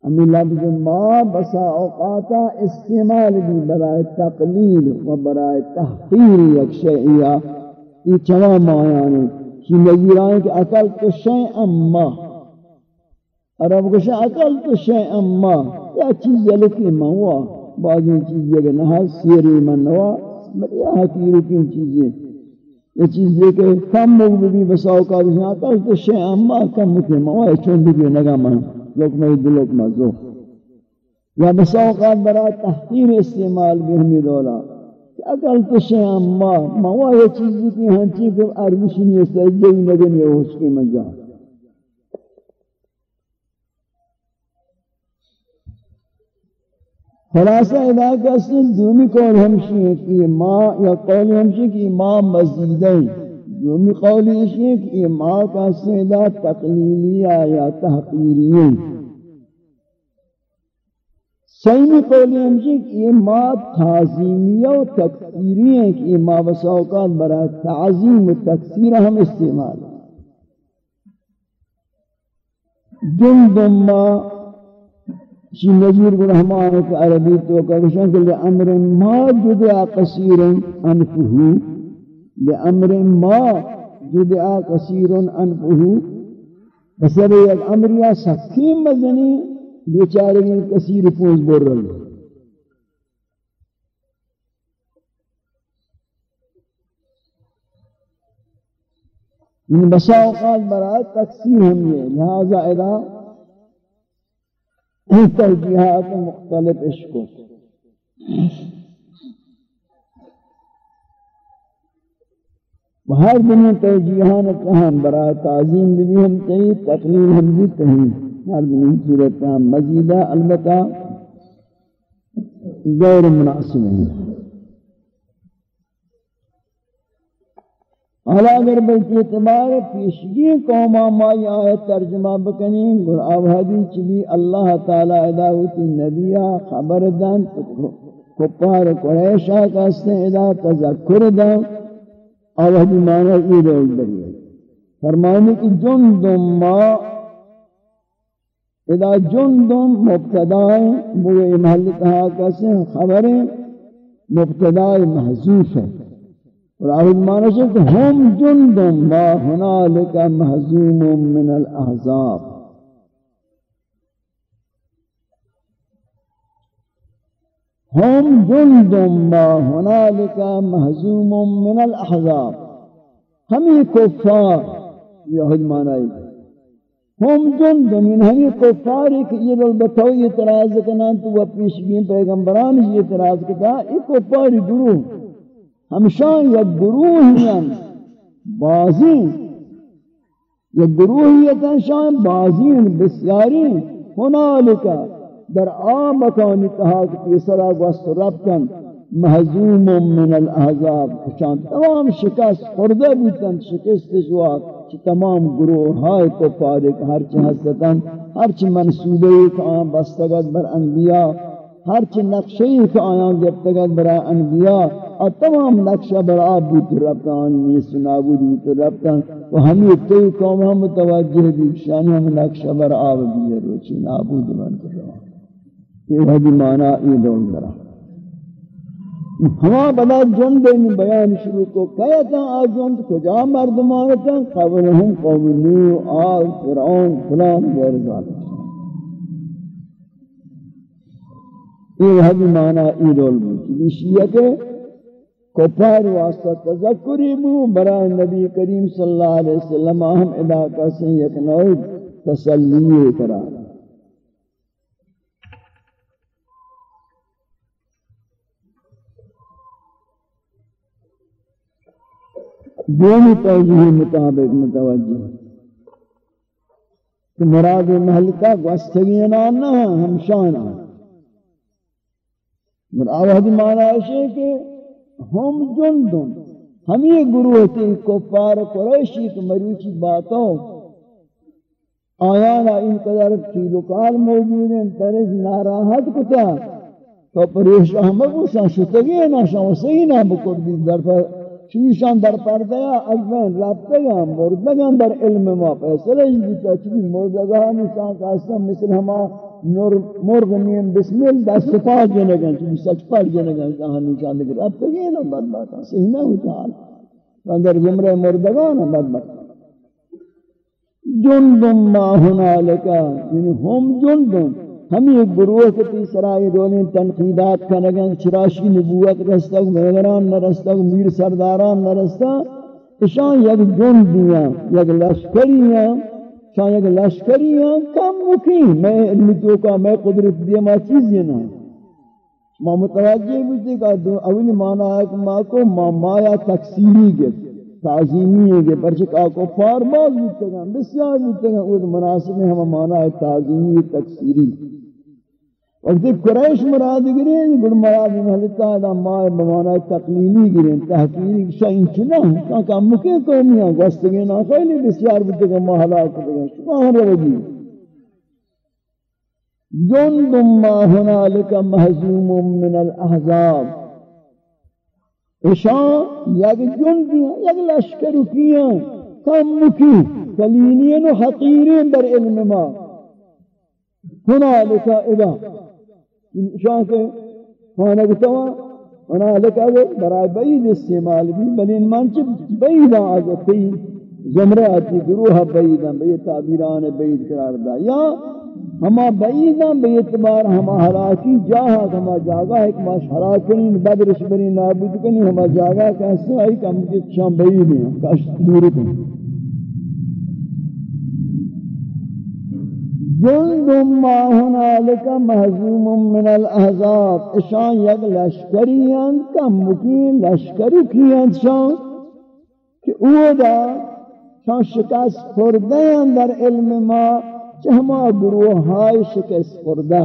ہمیں لفظ ما بسا اوقاتا استعمال بھی برائے تقلیل و برائے تحقیر یک شیعیہ یہ چوا معنی کہ نظیران کہ اکل تو شیئا ما عرب کو شیئا اکل تو شیئا ما یا چیز یلکی ما ہوا بعض چیز یہ نہ سیری من ہوا حقیر کی چیزیں یہ چیز یہ کہ کم مغب بھی بساو کا بھی آتا ہے تو شیئ اما، کم مکہ موائی چون بھی نگا من لکمہ دلوک مزو. یا بساو کا برای تحقیر استعمال بھی ہمیں دولا. کہ اکل تو شیئ اما موائی چیزی کی ہنچی، کہ ارمشنی سجدی نگنی ہو اس کی مجال خلاصہ ادا کا سن دونی قول ہمشی ہے کہ ماں، یا قول ہمشی کہ ماں مزیدیں دومی قول ہمشی ہے کہ ماں کا سیدہ تقلیلیہ یا تحقیریہ۔ سیمی قول ہمشی کہ ماں تعظیمیہ و تکثیریہ ہے کہ ماں بساوقات برای تعظیم و تکثیر ہم استعمال۔ ہیں جند ماں شی نظیر گناہ مانے کہ عربی تو کہشن کہ لامر ما جدا قصیر انفه لامر ما جدا قصیر انفه. بسر ایک أمر یا سکی مزنی بیچارے میں کثیر پوز بول رہا ہے ان بساوقات برای تکثیر ہم یہ لہذا الہ ان ترجیحات مختلف عشقوں ہر دنیا ترجیحان کہاں برای تعظیم بھی ہم کہیں تقلیل ہم بھی کہیں ہر دنیا صورت ہم مزیدہ البتہ غیر مناسب ہیں حالا اگر بلکی اعتبار پیشگی قوما ما یہ آیت ترجمہ بکنیں گر آبادی چلی اللہ تعالی اداوتی نبیہ خبر دن، کپار قریشہ کستے ادا تذکر دن آبادی معنی ای رول بری فرمانے کی جندم ما، ادا جندم مبتدائیں، بوئے محل کہا کسے خبریں مبتدائی محضوف ہے اور آہد معنی سے کہ ہم جند ما ہنالک محزوم من الأحزاب. ہم جند ما ہنالک محزوم من الأحزاب. ہمیں کفار. یہ معنی ہم جند من ہمیں کفار کہ یہ للبتو یہ تراز کنان تو وہ پیشگین پیغمبران یہ تراز کتا یہ کفار گروہ ہمشان یک گروہیاں بازی۔ یک گروہیتا شان بازین بسیاری ہنالکا در آم مکانی تحاک پیسرا گوست ربتن محزوم من الاحزاب۔ شان تمام شکست خوردہ بیتن شکست جواب چی تمام گروہ ہائے کو پارک ہرچی حسدتن ہرچی منصوبے ایک آم بستگت بر انبیاء ہرچی نقشے ایک آیان گفتگت برا انبیاء اور تمام نقشہ بر آپ ربطان یہ سنابود بھی ربطان و ہمیں کئی قوم، ہم متوجہ بھی شانی ہم نقشہ بر آپ بھی روچی نابود من کر رہا۔ یہ حدی معنی یہ دون درہ ہما بلا جند ان بیان شروع کو کہتا آ جند کجا مردمانتا قبلہم قوم نو آل، فرعون، فلان، غیر ذالک یہ حدی معنی یہ دول بھی شیعہ کے کپار واسطہ تذکری مو برا نبی کریم صلی اللہ علیہ وسلم ہم ادا کا سن یک نوع تسلیہ کرا۔ دونی توجیہ مطابق متوجہ۔ کہ مراد محل کا گوستگینا نہ ہمشانہ مراد معنی ہے کہ ہم جندن۔ ہم یہ گروہ تھی کفار قریشی کہ مروچی باتوں۔ آیانا ان قدر کی کیلوکال موجود ہیں ترز ناراحت کتا تو پریش احمد شان شتگی نا شان صحیح نہ بکر دی در پر چیشان در پردیا از بین رابطگا مردگا در علم ما فیصلہ ہی دیتا چیز مردگا نشان کاستا مثل ہما مرغ نیم بسم اللہ دست پا جنگا چیز سچ پا جنگا کہاں نشان دکر اب تگی نا بدباتا صحیح نہ ہوتا۔ حال اندر زمرہ مردگا نا بدباتا جندم ما ہنالکا یعنی ہم جندم۔ ہم ایک گروہ کے تیسرائی دولیں تنقیدات کا نگن چراشی نبوت رستا مہران نہ رستا میر سرداران نہ رستا اشان یک جندیاں یک لشکریاں شان لشکری ہیں کم مکی میں علمی تو کا، میں قدرت دیا ما چیز یہ نہ۔ ما متوجہ بھی کہ اولی معنی ہے کہ ما کو ما مایا تکسیری گے، تعظیمی ہے کہ پرچک آکو پار باز بودتے گا، بسیار بودتے گا وہ مناسب ہے ہم مانا ہے تعظیمی تکسیری وقتی قریش مراد گرین، گل مراد محلتا ہے ماہ بمانا ہے تقلیمی گرین تحقیری شاہ انچنا ہے کہ ہم مکہ قومی ہیں گوستگینا خیلی بسیار بودتے گا ماہ حلاک بودتے گا شکاہ روگی جند ما هنالك محزوم من الاحزاب. اشان یک جندی، یک لشکر کیاں کم مکی کلینین و حقیرین در علم ما. هنالکا ادا اشان کے هنالکا هنالکا برای بعید استعمال بھی بلین منچ بعیدہ آگتی زمرہ آتی گروہ بعیدہ بعید تعبیران بعید قرار دا یا ہما بعیداں بے اعتبار ہما حراکی جاہا ہما جاگا ہے کہ ما حراکنی بدرش بری نابود کنی ہما جاگا کہستے آئی کہ ہم کے شام بعید ہیں کاش دور کنی جند ما هنالك محزوم من الاحزاب. اشان یک لشکریان کم مکین لشکری کیان شان؟ کہ او دا شان شکست خوردیان در علم ما ہما گروہ ہائی شکست خوردہ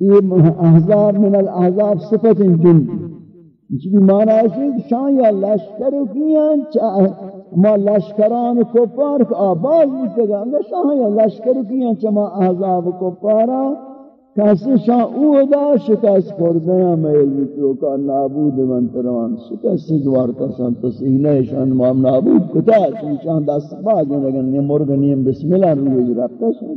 یہ احزاب من الاحزاب صفت جن بھی معنی ہے کہ شان یا لشکر کیاں ما لشکران کفار کو آباز بیتے گا شان یا لشکر کیاں چما احزاب کفارا کسی شان او دا شکست خوردیاں میں علمی کا نابود من تروان شکست دوار ترسان تسینہ شان مام نابود کتا چی شان دست باز لگن یہ مرگنیم بسم اللہ روز رابطہ شان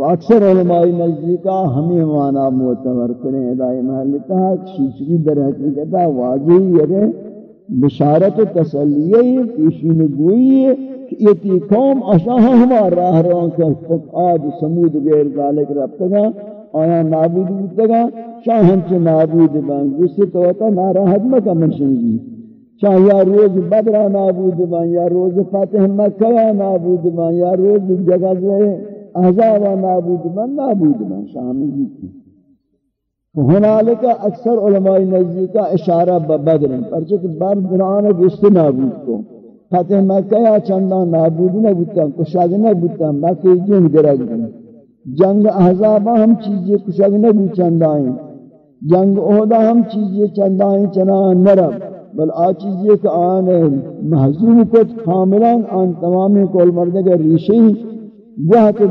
و اکثر علماء نزدیکا ہمیں مانا معتبر کریں ادائی محلتا شیچری در حقیقتا واضح یہ بشارت و تسلیہ پیشین گوئی ہے یہ قوم اشاہ ہمارا راہ رہاں کہ آج سمود غیر ذالک ربتگا آیا نابود بودتگا شاہ ہنچے نابود بان جس سے توتا ناراحت مکہ منشنگی شاہ یا روز بدرہ نابود بان یا روز فتح مکہ نابود بان یا روز جگہ سے احزاب نابود بان نابود؟ بان شاہ میں جیتی ہنالکہ اکثر علماء نزدیکہ اشارہ بدر ہیں پرچہ کہ بدرانہ گشت نابود کو. فتح مکہ یا چندان نابود نہ بودتا کشاگ نہ بودتا مکہ جن گرگ دن جنگ احزابہ ہم چیزیں کشاگ نہ بود چندائیں جنگ اہدہ ہم چیزیں چندائیں چنان نرم. بل آ چیزیں کہ آن محضوم کت کاملان آن تمامی کول مردگا ریشی یا تو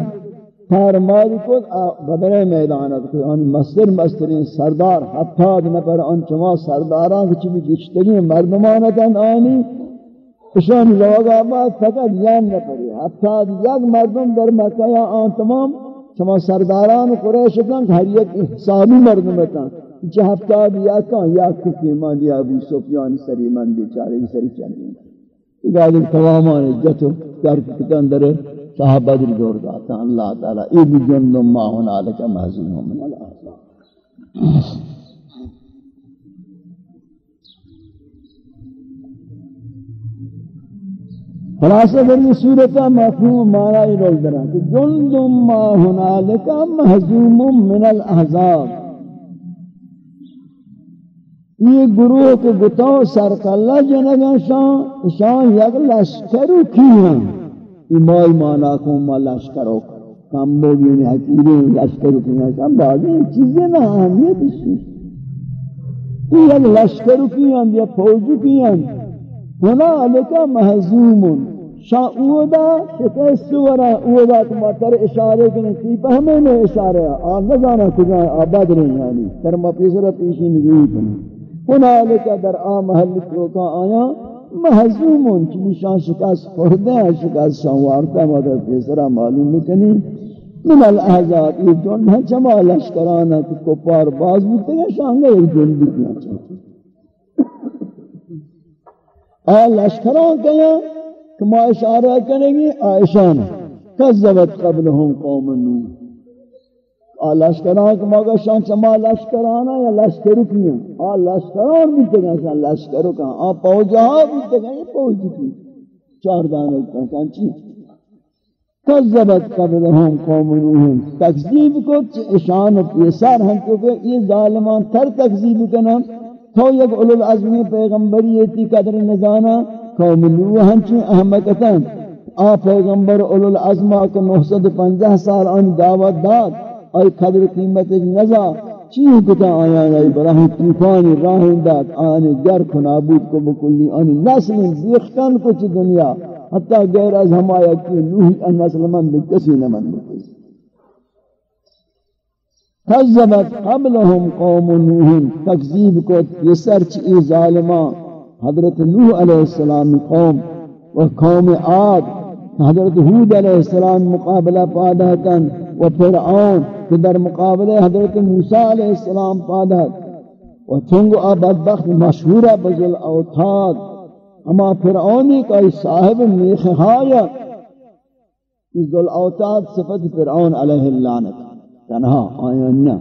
تارماز کد بدن میدان است آن مستر مسترین سردار حتی نفر آن چما سرداران که چی مردمان مردمانتن آنی. اشان لوگ آباد فقط یان نفری حتی یک مردم در مکه یا آن تمام چما سرداران قریش کن هر یک حسابی مردمتن چه هفته یا کان یا کفیمان یا ابو سفیان سریمان بیچاره سری چنین اگر تمامان عزت و در کتن داره صحابہ جی در دور داتا اللہ تعالی ای بجن ما ہونا لک محزون من اللہ خلاصہ در یہ صورتہ مفہوم معنی رول درا کہ جند ما هنالک محزوم من الاحزاب یہ گروہ کے گتاؤ سرکلہ جنگا شان شان یک لشکرو کی ہیں۔ ایمائی مانا کو ما لشکرو کم بوگی نے لشکرو کی ہیں شان بعضی چیزیں نہ اہمیت اسی یہ یک لشکرو کی ہیں یا فوجو کی ہیں ہونا لکا محضومن شاہ اودا شکست ورا، اودا کما تر اشارے کے نصیب ہمیں نے اشارے آن نہ جانا کجا آباد رہے یعنی. ترما پیسرا پیشی نگوی کنی. هنالك در آ محل کا آیا محزومون چی شان شکست خورده شکست شان وارتا مدر پیسرا معلوم کنی من الاحزاب یہ جن ہے چما لشکرانا کہ کپار باز بودتے ہیں شان گئے ایک جن بکنا چاہتا آ لشکران کیا کہ ما اشارہ کریں گی آئشان کذبت قبلهم قوم نوح. لشکران کہ مگا شان چما لشکرانا یا لشکرو کیا آ لشکران بھی تگا شان لشکرو کہاں آ پوجا بھی تگا یہ پوج کی۔ چار دانوں کا شان چی کذبت قبلهم قوم نوح۔ تکذیب کو اشان و پیسار ہم کو کہ یہ ظالمان تر تکذیب کنا۔ تو یک اولو العظمی پیغمبری ایتی قدر نزانا قوم نوح ہم چی احمقتا آ، پیغمبر اولو العظمہ کے 950 سال آن دعوت داد۔ ای قدر قیمت نزا چیز کتا آیا ہے براہ طوفان راہ داد آنے گر کو نابود کو بکلی آنے نسل دیختن کچھ دنیا حتی غیر از ہمایا کی نوحی ان نسل من بکسی نمن بکلی کذبت قبلهم قوم نوح تکذیب کو یہ سرچ ای ظالمان حضرت نوح علیہ السلام قوم و قوم عاد حضرت حود علیہ السلام مقابلہ پادہتاً و فرعون کہ در مقابلے حضرت موسیٰ علیہ السلام پادت و چنگو بدبخت مشہورہ بزل اوتاد اما فرعونی کا صاحب میخ حایت اس ذل اوتاد صفت فرعون علیہ اللعنت۔ تنہا آئینہ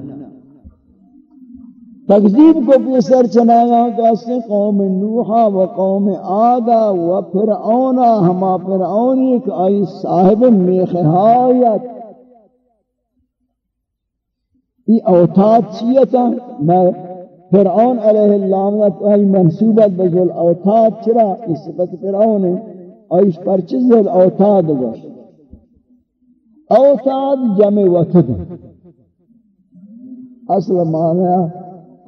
تکذیب کو پیسر چنایا کہ قوم نوحا و قوم آدھا و فرعونا ہما فرعونی کہ آئی صاحب میخ حایت ای اوتاد چیتا؟ میں فرعون علیہ اللعنت ای منصوبت بزل. اوتاد چرا؟ ای صفت فرعون. ہے ایش پر چیزل اوتاد گوش اوتاد جمع وطد اصل معنی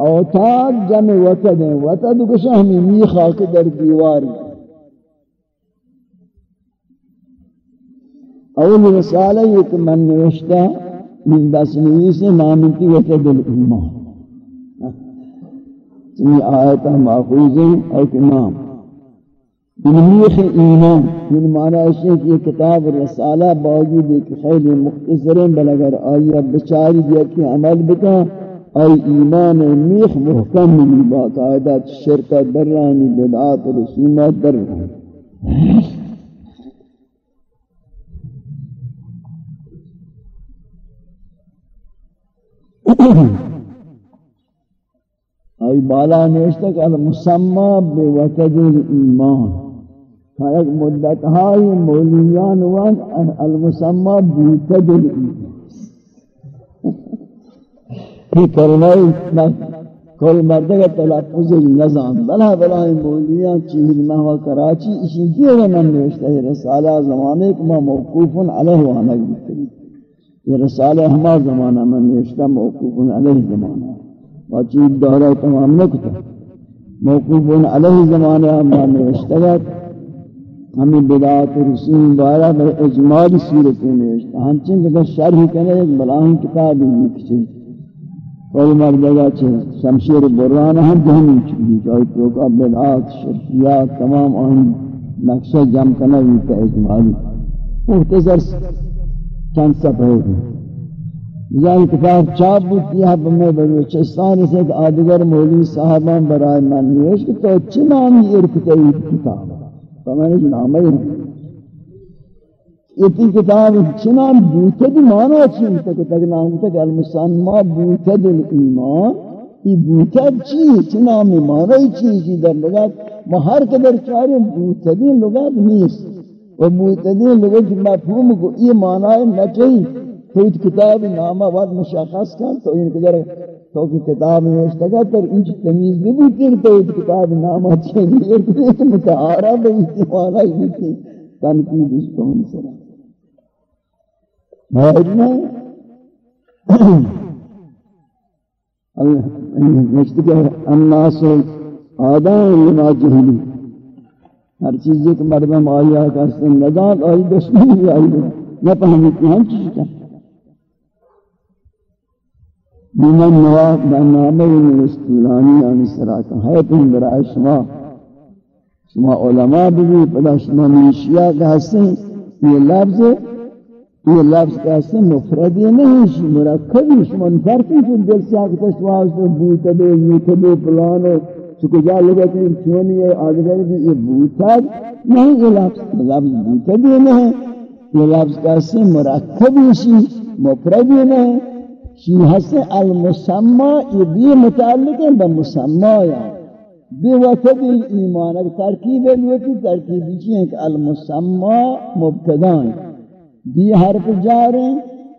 اوتاد جمع وطد ہے وطد کش ہمیں میخا کے در دیواری اول رسالہ یہ کہ من نوشتہ. من بسنوی سے نامتی وقت الایمان یہ آیت محفوظ ہے ایک نام تنمیخ ایمان، من معنی ہے کہ یہ کتاب رسالہ باوجود ایک خیلی مختصر ہے بل اگر آئیہ بچاری دیا کہ عمل بتا ای ایمان میخ محکم ملی باقاعدہ شرکت در رہنی بدعات رسومات در رہنی [coughs] ای بالا نوشته که المسمى بوتد الایمان ایک مدت های مولیان وان المسمى بوتد الایمان یہ کلمہ کل مردہ کا تلفظ نظام. بلا بلا مولیان چیز نحو کراچی اسی دیگر من نوشته ہے رسالہ زمانے کہ ما موقوف علیہ وانا گفتگی یہ رسالہ ہما زمانہ میں نوشتہ موقوف علیہ زمانہ واچیب دورہ تمام نکتا موقوف علیہ زمانہ ہما نوشتہ ہمیں بدعات رسول بارہ بر اجمالی صورت میں نوشتہ۔ ہنچن کہ شرح کنے ایک بلاہن کتاب ہی کچھ کوئی مردگا چھے شمشیر بران ہم جہنی چکی کوئی توقع بدعات شرکیات، تمام آن نقشہ جم کنے بھی اجمالی۔ مختصر چند صفحے ہیں یہاں کتاب چاپ بودتی ہے بمیں بلوچستان سے کہ آدگر مولی صاحبان برائے من نیش کہ تو چنانی ارکتئی کتاب تو میں نے نامہ ہی یہ کتاب چنان بوتد مانا چین تک تک نام تک المسان المسلمہ بوتد الایمان یہ بوتد چی چنان مانا چیزی در لغت مہر قدر چارے بوتدین لغت نیست۔ و معتدین لوگوں کی مفہوم کو یہ معنی نہ چاہیے کوئی کتاب نامہ وقت مشخص کر تو ان کے ذرا تو کہ کتاب نوشتا گا تر انچ تمیز بھی بوتی کہ تو کتاب نام اچھے نہیں ہے تو متعارہ بھی استعمالہ ہی بوتی تنقید اس کو ہم سرا بھائینا نشتی کہ الناس آدان لما جہلی ہر چیز ایک مردم آیا کرتے ہیں نجات آئی، دشمنی آئی نہ پہنیتی ہم چیز کرتے من النواب برنامه الاستولانی عن یعنی السراطة حیث برای شما۔ شما علماء بھی پدا شما منشیہ کہتے ہیں یہ لفظ یہ لفظ کہتے ہیں مفردی نہیں شما مرکبی شما فرقی جو دل سے آکتا شما اس میں بوتا دے یوتا دے پلانو چکو جا لگا کہ چونی ہے؟ آدھگر بھی یہ بوتا نہیں، یہ لفظ مطلب لفظ بوتا دے نہیں یہ لفظ کہتے ہیں مرکبی شی مفردی نہیں شی حس المسمى، یہ بھی متعلق ہے بمسمى یا۔ بے وقت ایمان اگر ترکیب ہے الوتی ترکیب چی ہے کہ المسمى مبتدان بی حرف جار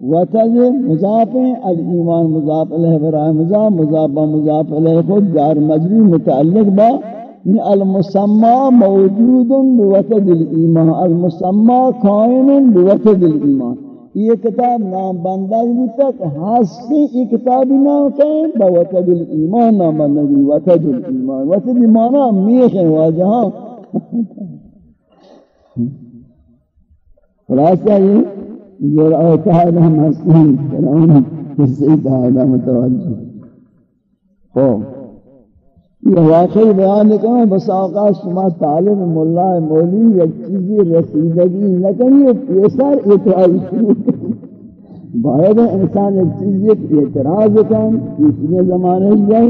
وتد مضاف الایمان مضاف الیہ برائے مضاف مضاف مضاف الیہ خود جار مجری متعلق با من المسمى موجود بوتد الایمان المسمى قائم بوتد الایمان یہ کتاب نام بندہ بھی تک ہاستے یہ کتاب نام کہیں بوتد الایمان نام بندہ بھی وتد الایمان وتد ایمانا میخ ہے واجہاں [laughs] خلاصہ یہ جو اتحاد ہم ہستے ہیں کلام کس متوجہ۔ خوب۔ یہ واقعی بیان کریں بس اوقات شما طالب ملا مولی یک چیزی رسیدگی نہ کنی پیسر اعتراض شروع باید انسان ایک چیز اعتراض کن اسی زمانے جائے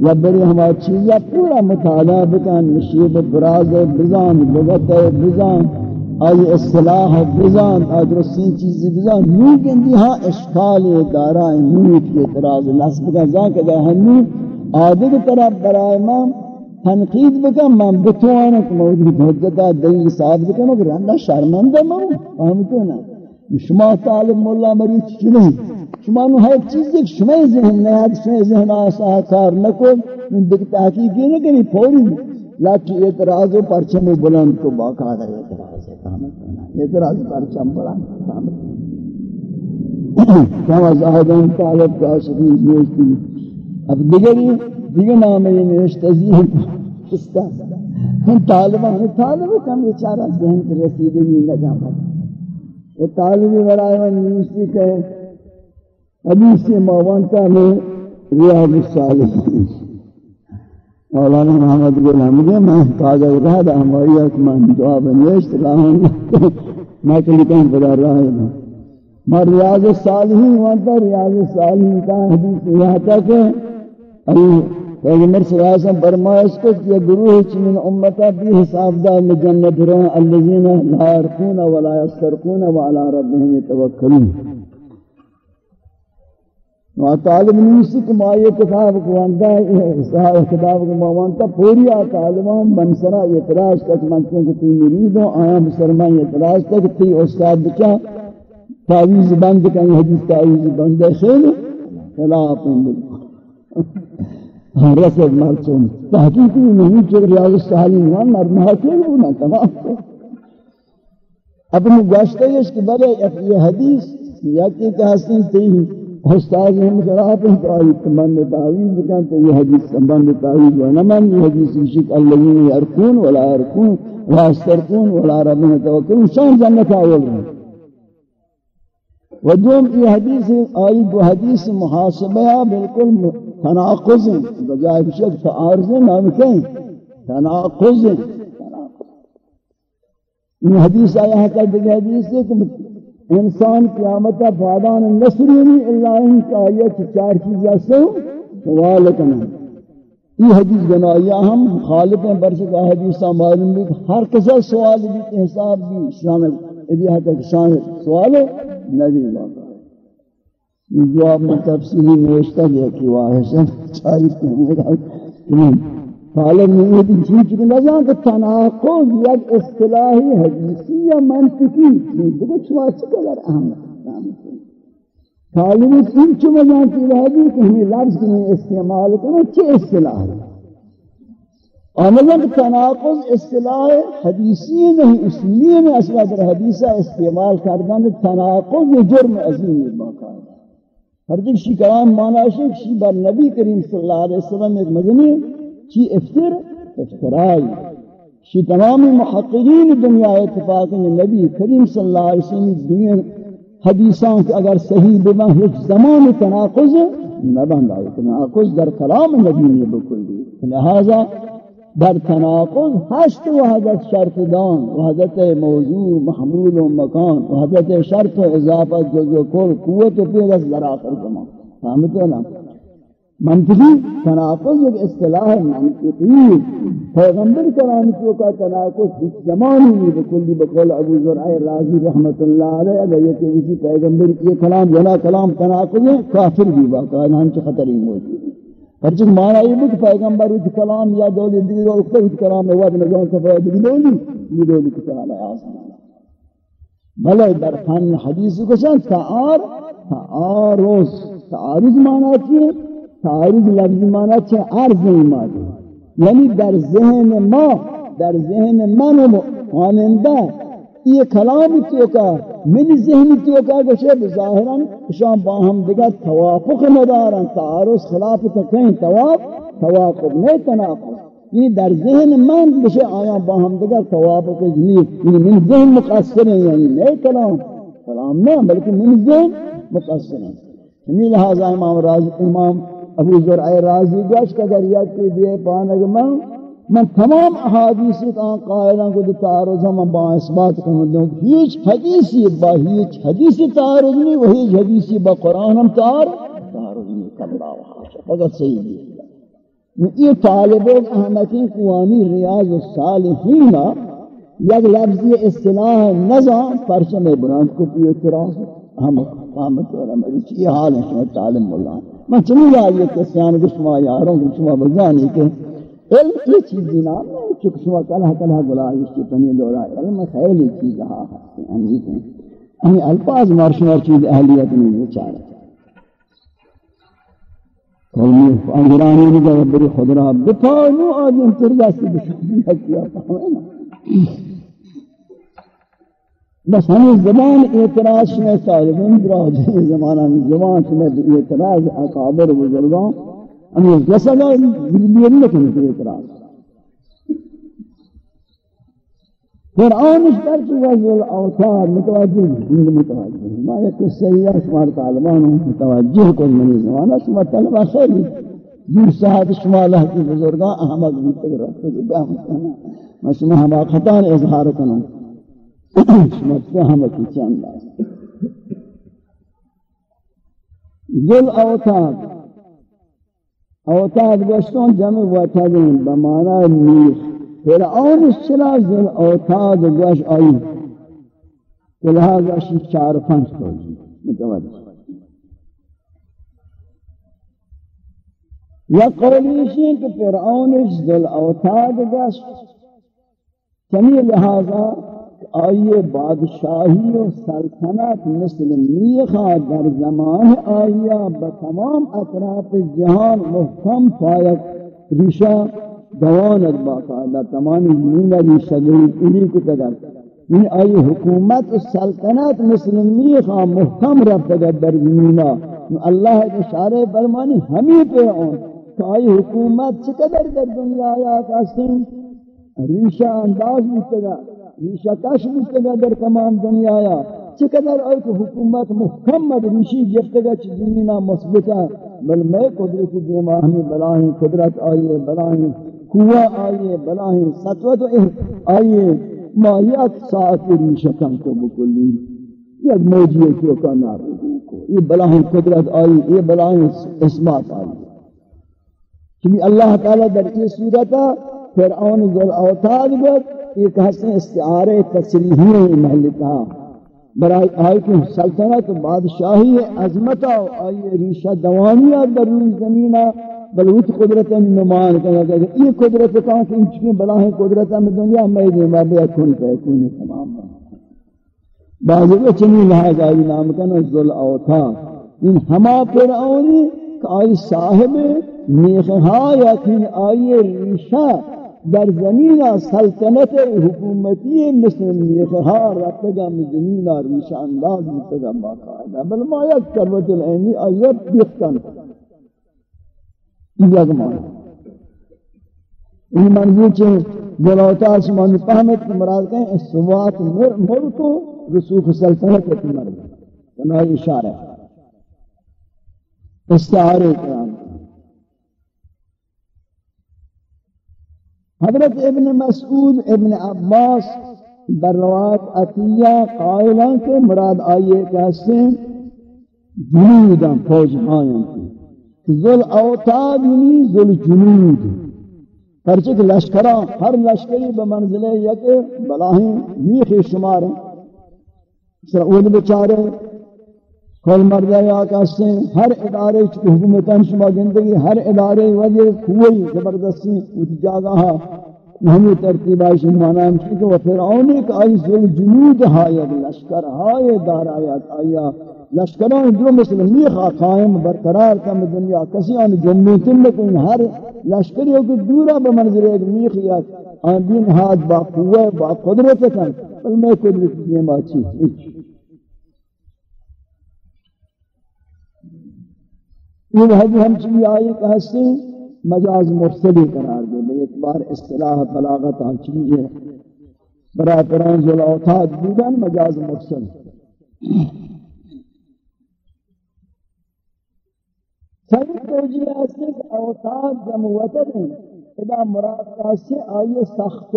یا بری ہمارا چیزا پورا مطالعہ بکن، نشیب براز بزان لغت بزان۔ آئی اصطلاح بزان آدرسین چیزی بزان نو گندی ہاں اشکال دارا نو کی اعتراض. لسب کا ذاک دا ہنو آدھر طرف برائے ماں تنقید بکن. من بتوانا کہ موجود حجتا دلیل ثابت بکن مگر اندہ شرمندہ ماں فهمتو نا شما طالب مولا مریض چنی شما نو ہر چیز ایک شما ذہن نهاد شما ذہن آسا کار نکن. ان دیکھ تحقیقی نکنی پوری لیکن اعتراض و پرچم بلند کو باقاعدہ اعتراض ہے اعتراض پرچم بلند فهمتو کما زاہدان طالب کا شکیز نوشتی اب دیگری دیگر نام یہ نوشتہ نوشتزی کستا ہم طالبان طالب کم یہ چارہ ذہن سے رسیدگی لگا پڑا یہ طالبی برائے من نوشتی کہ حدیث موانتا میں ریاض الصالحین۔ مولانا محمد گل حمدی میں تازہ رہا دا ہماری اکمان دعا بنیشت رہا میں کلی کہیں بدا رہا ہے میں ریاض الصالحین وانتا ریاض الصالحین کا حدیث یہاں تک ہے۔ پیغمبر صلی اللہ علیہ وسلم فرمائش کو کہ گروہ من امتا بھی حساب دار میں جنت رہا، الذین لا يرقون ولا يسرقون وعلى ربهم يتوکلون و طالب نیسی کہ ما یہ کتاب کو آندا ہے صاحب کتاب کو مانتا، پوری طالبان منصرہ اعتراض تک منصرہ کہ تی مرید ہو آیا بسرما اعتراض تک تی استاد بچا تعویز بند کہیں حدیث تعویز بند ہے خیلی خلاف بالکل رسد مرچون تحقیقی نہیں کہ ریاض الصالحین وان مرمہ کیوں ہونا تمام۔ اپنی گوشتے ہیں کہ بلے یہ حدیث یا کہ حسن تی استاد ہم خلاف ہیں آئی تمام تعویز بکن تو یہ حدیث سنبند تعویز و نمن یہ حدیث شک الذین یرکون ولا یرکون ولا استرکون ولا ربنا توکلون شان جنت آول رہے و دوم یہ حدیث آئی دو حدیث محاسبہ بالکل تناقض ہیں بجائے بشک تعارض نام کہیں تناقض ہیں یہ حدیث آیا ہے کہ حدیث ہے کہ انسان قیامت فادان نصرینی اللہ ان کا آیت چار چیزیں سو سوال کرنا یہ حدیث بنایا ہم خالق ہیں برشک حدیث معلوم بھی ہر کسا سوال بھی، حساب بھی شان ادھا تک شان سوال نبی اللہ جواب میں تفصیلی نوشتہ گیا کہ واحد سے چاری کہیں طالب یہ چیز چکے نظام کہ تناقض یک اصطلاحی حدیثی یا منطقی دیکھو چوا چکے در اہم طالب ان چمہ جانتی رہی کہ ہمیں لفظ کی استعمال کرنا چی اصطلاح ہے آمدن تناقض اصطلاح حدیثی نہیں اصلی میں اصلا در حدیثہ استعمال کردن تناقض جرم عظیم باقا ہے ہر جگ شی کلام مانا ہے شی بر نبی کریم صلی اللہ علیہ وسلم ایک مدنی چی افتر؟ افترائی. شی تمامی محققین دنیا اتفاق نبی کریم صلی اللہ علیہ وسلم دنیا حدیثان کہ اگر صحیح بما ہیچ زمان تناقض نہ بند آئے تناقض در کلام نبی نے بکل دی. لہذا در تناقض ہشت وحدت شرط دان وحدت موضوع، محمول و مکان وحدت شرط و اضافت جز و کل، قوت و پیر در آخر زمان. فهمتو نا؟ منطقی تناقض ایک اصطلاح منطقی. پیغمبر کلام تو کا تناقض اس زمانی میں بکلی بقول ابو ذرعی رازی رحمت اللہ علیہ، اگر یہ کہ اسی پیغمبر یہ کلام جنا کلام تناقض ہے، کافر بھی باقا ہم چھ خطری موجود ہے۔ پر پرچک مانا یہ بھی پیغمبر اس کلام یا دولی دیگر اور اکتر اس کلام میں وقت نظام صفحہ دیگر دولی یہ دولی کتاب ہے، آسان بلے در فن حدیث کو سن تعار تعارض تعارض مانا چیئے تعارض لفظ مانا چیئے عرض مانا یعنی در ذہن ما، در ذہن من و مانندہ یہ کلام تو کا من ذہن تو کا گشے ظاہرا شام باہم دیگر توافق ندارن، تعارض، خلاف تکیں تواف، توافق توافق نہیں تناقض. یعنی در ذہن من بشے آیا باہم دیگر توافق نہیں یعنی من ذہن مقصر ہیں یعنی نہیں کلام. کلام نہ بلکہ من ذہن مقصر ہیں یعنی لہذا امام راضی امام ابو ذرع راضی گوش کا دریا کے دیے پانگ میں من تمام احادیث کا قائلان کو دو تعارض ہم با اثبات کروں دوں ہیچ حدیثی با ہیچ حدیثی تعارض نہیں وہی حدیثی با قرآن ہم تعارض تعارض نہیں کرنا فقط صحیح نہیں یہ طالب احمدین قوانی ریاض الصالحین یک لفظی اصطلاح نظام پرچم برانت کو پیو اعتراض ہم قامت اور ہماری یہ حال ہے تعلیم اللہ میں چلی آئیے کہ سیان گشما یاروں گشما بزانی کہ علم یہ چیزی نام ہے چکہ شما کلہ کلہ گلائش کی پنی دورا علم خیلی چیز ہاں ہے ہمیں کہ ہمیں الفاظ مارشنار چیز اہلیت نہیں وہ چاہ قومی انگرانی نے جب بری خود رہا بفانو آدم ترگا سے بشکل کیا فہمنا بس ہمیں زبان اعتراض میں طالبین براج زمانہ میں زبان میں اعتراض اقابر بزرگان ہمیں جیسا گا بلیئر لکھنے کے اعتراض۔ قرآن اس پر چوہ ذل اوتار متوجہ دین متوجہ ما یک سیئہ شمار طالبان ہوں متوجہ کن منی زمانہ شمار طالبان خیلی دور ساعت شمار لحظی بزرگان احمد بھی تک رکھتے ہیں بہم کنا ما شما ہما خطان اظہار کنا شما فہمت چند ذل اوتار اوتاد گوشتون جمع وطدین بمانا میخ فرعون چرا زل اوتاد گوش آئی لہذا شی چار پنج توجی متوجہ یا قولیشی کہ فرعون زل اوتاد گوش چمی لہذا آئیے بادشاہی و سلطنت مثل میخا در زمان آئیا بتمام اطراف جہان محکم پایت ریشہ دوانت باقاعدہ تمام زمین ریشہ گئی کو تگر یعنی آئی حکومت و سلطنت مثل میخا محکم رفت در زمینہ اللہ کے اشارے فرمانی ہمیں پہ آن۔ کہ آئی حکومت چقدر در دنیا آیا کاسن؟ ریشہ انداز مستگر ریشہ کش مستگا در تمام دنیا آیا چقدر ایک حکومت محکمت ریشی گفتگا چی زمینہ مثبتا بل میں قدرت دیما ہمیں بلاہیں قدرت آئیے بلاہیں قوہ آئیے بلاہیں سطوت آئیے ماہیت ساعت ریشہ کم کو بکلی یک موجی کیوں کا نار یہ بلاہیں قدرت آئی یہ بلاہیں اسمات آئی کیونکہ اللہ تعالیٰ در یہ صورتا فرعون ذل اوتاد گفت ایک حسن استعارے تصریحی محلتا برای آئی کی سلطنت بادشاہی عظمت آئی ریشہ دوانیہ در زمینہ۔ بلوت قدرت نمان کرنا کہ یہ قدرت کہاں کہ انچکی بلاہیں قدرت میں دنیا میں دے میں بے کن پہ کن تمام۔ بعض وہ چنی لحاظ آئی نام کنا ذل اوتا ان ہما فرعونی کہ آئی صاحب نیخہا یقین آئی ریشہ در زمین سلطنت حکومتی مثل نیخہا رتگا زمین ریشہ انداز متگا باقاعدہ بل ما یک کروت العینی آئیت بیختن. یک مانا این منظور چھے جلوتا اسمان فهمت مراد کہیں استوات ملک رسوخ سلطنت مرد. تنہائی اشارہ استعارے قرآن حضرت ابن مسعود، ابن عباس در عطیہ قائلہ کے مراد آئیے کہتے ہیں، جنوداں فوج آئیں ذل اوتاد یعنی ذل جنود پرچک لشکرہ ہر لشکری بمنزلے یک بلاہیں، میخ شمار ہیں۔ اس طرح سرعود بچارے کل مردہ یا کہتے ہیں، ہر ادارے حکومتان شما گندگی ہر ادارے وجہ کوئی زبردستی اٹھ جاگا ہا ہمیں ترتیب شمانا ہم کی کہ وہ فرعونی کا آئی ذل جنود ہائی لشکر ہائی دار آیات آیا۔ لشکران جو مثل میخا قائم برقرار کم دنیا، کسی آن جنیتن لکن ہر لشکری ہو دورا بمنظر ایک میخ یا آن دین ہاتھ با قوہ، با قدرت کن بل میں قدرت دیم آچی یہ حدی ہم چیزی آئی کہ ہستے مجاز مرسلی قرار دے بے اعتبار اصطلاح بلاغت ہم چیزی ہے برای پرانز الاوتاد بودن مجاز مرسل صحیح توجیہ ہے کہ اوتاد جمع وطن ادا مراد کاسی آئیے سخت۔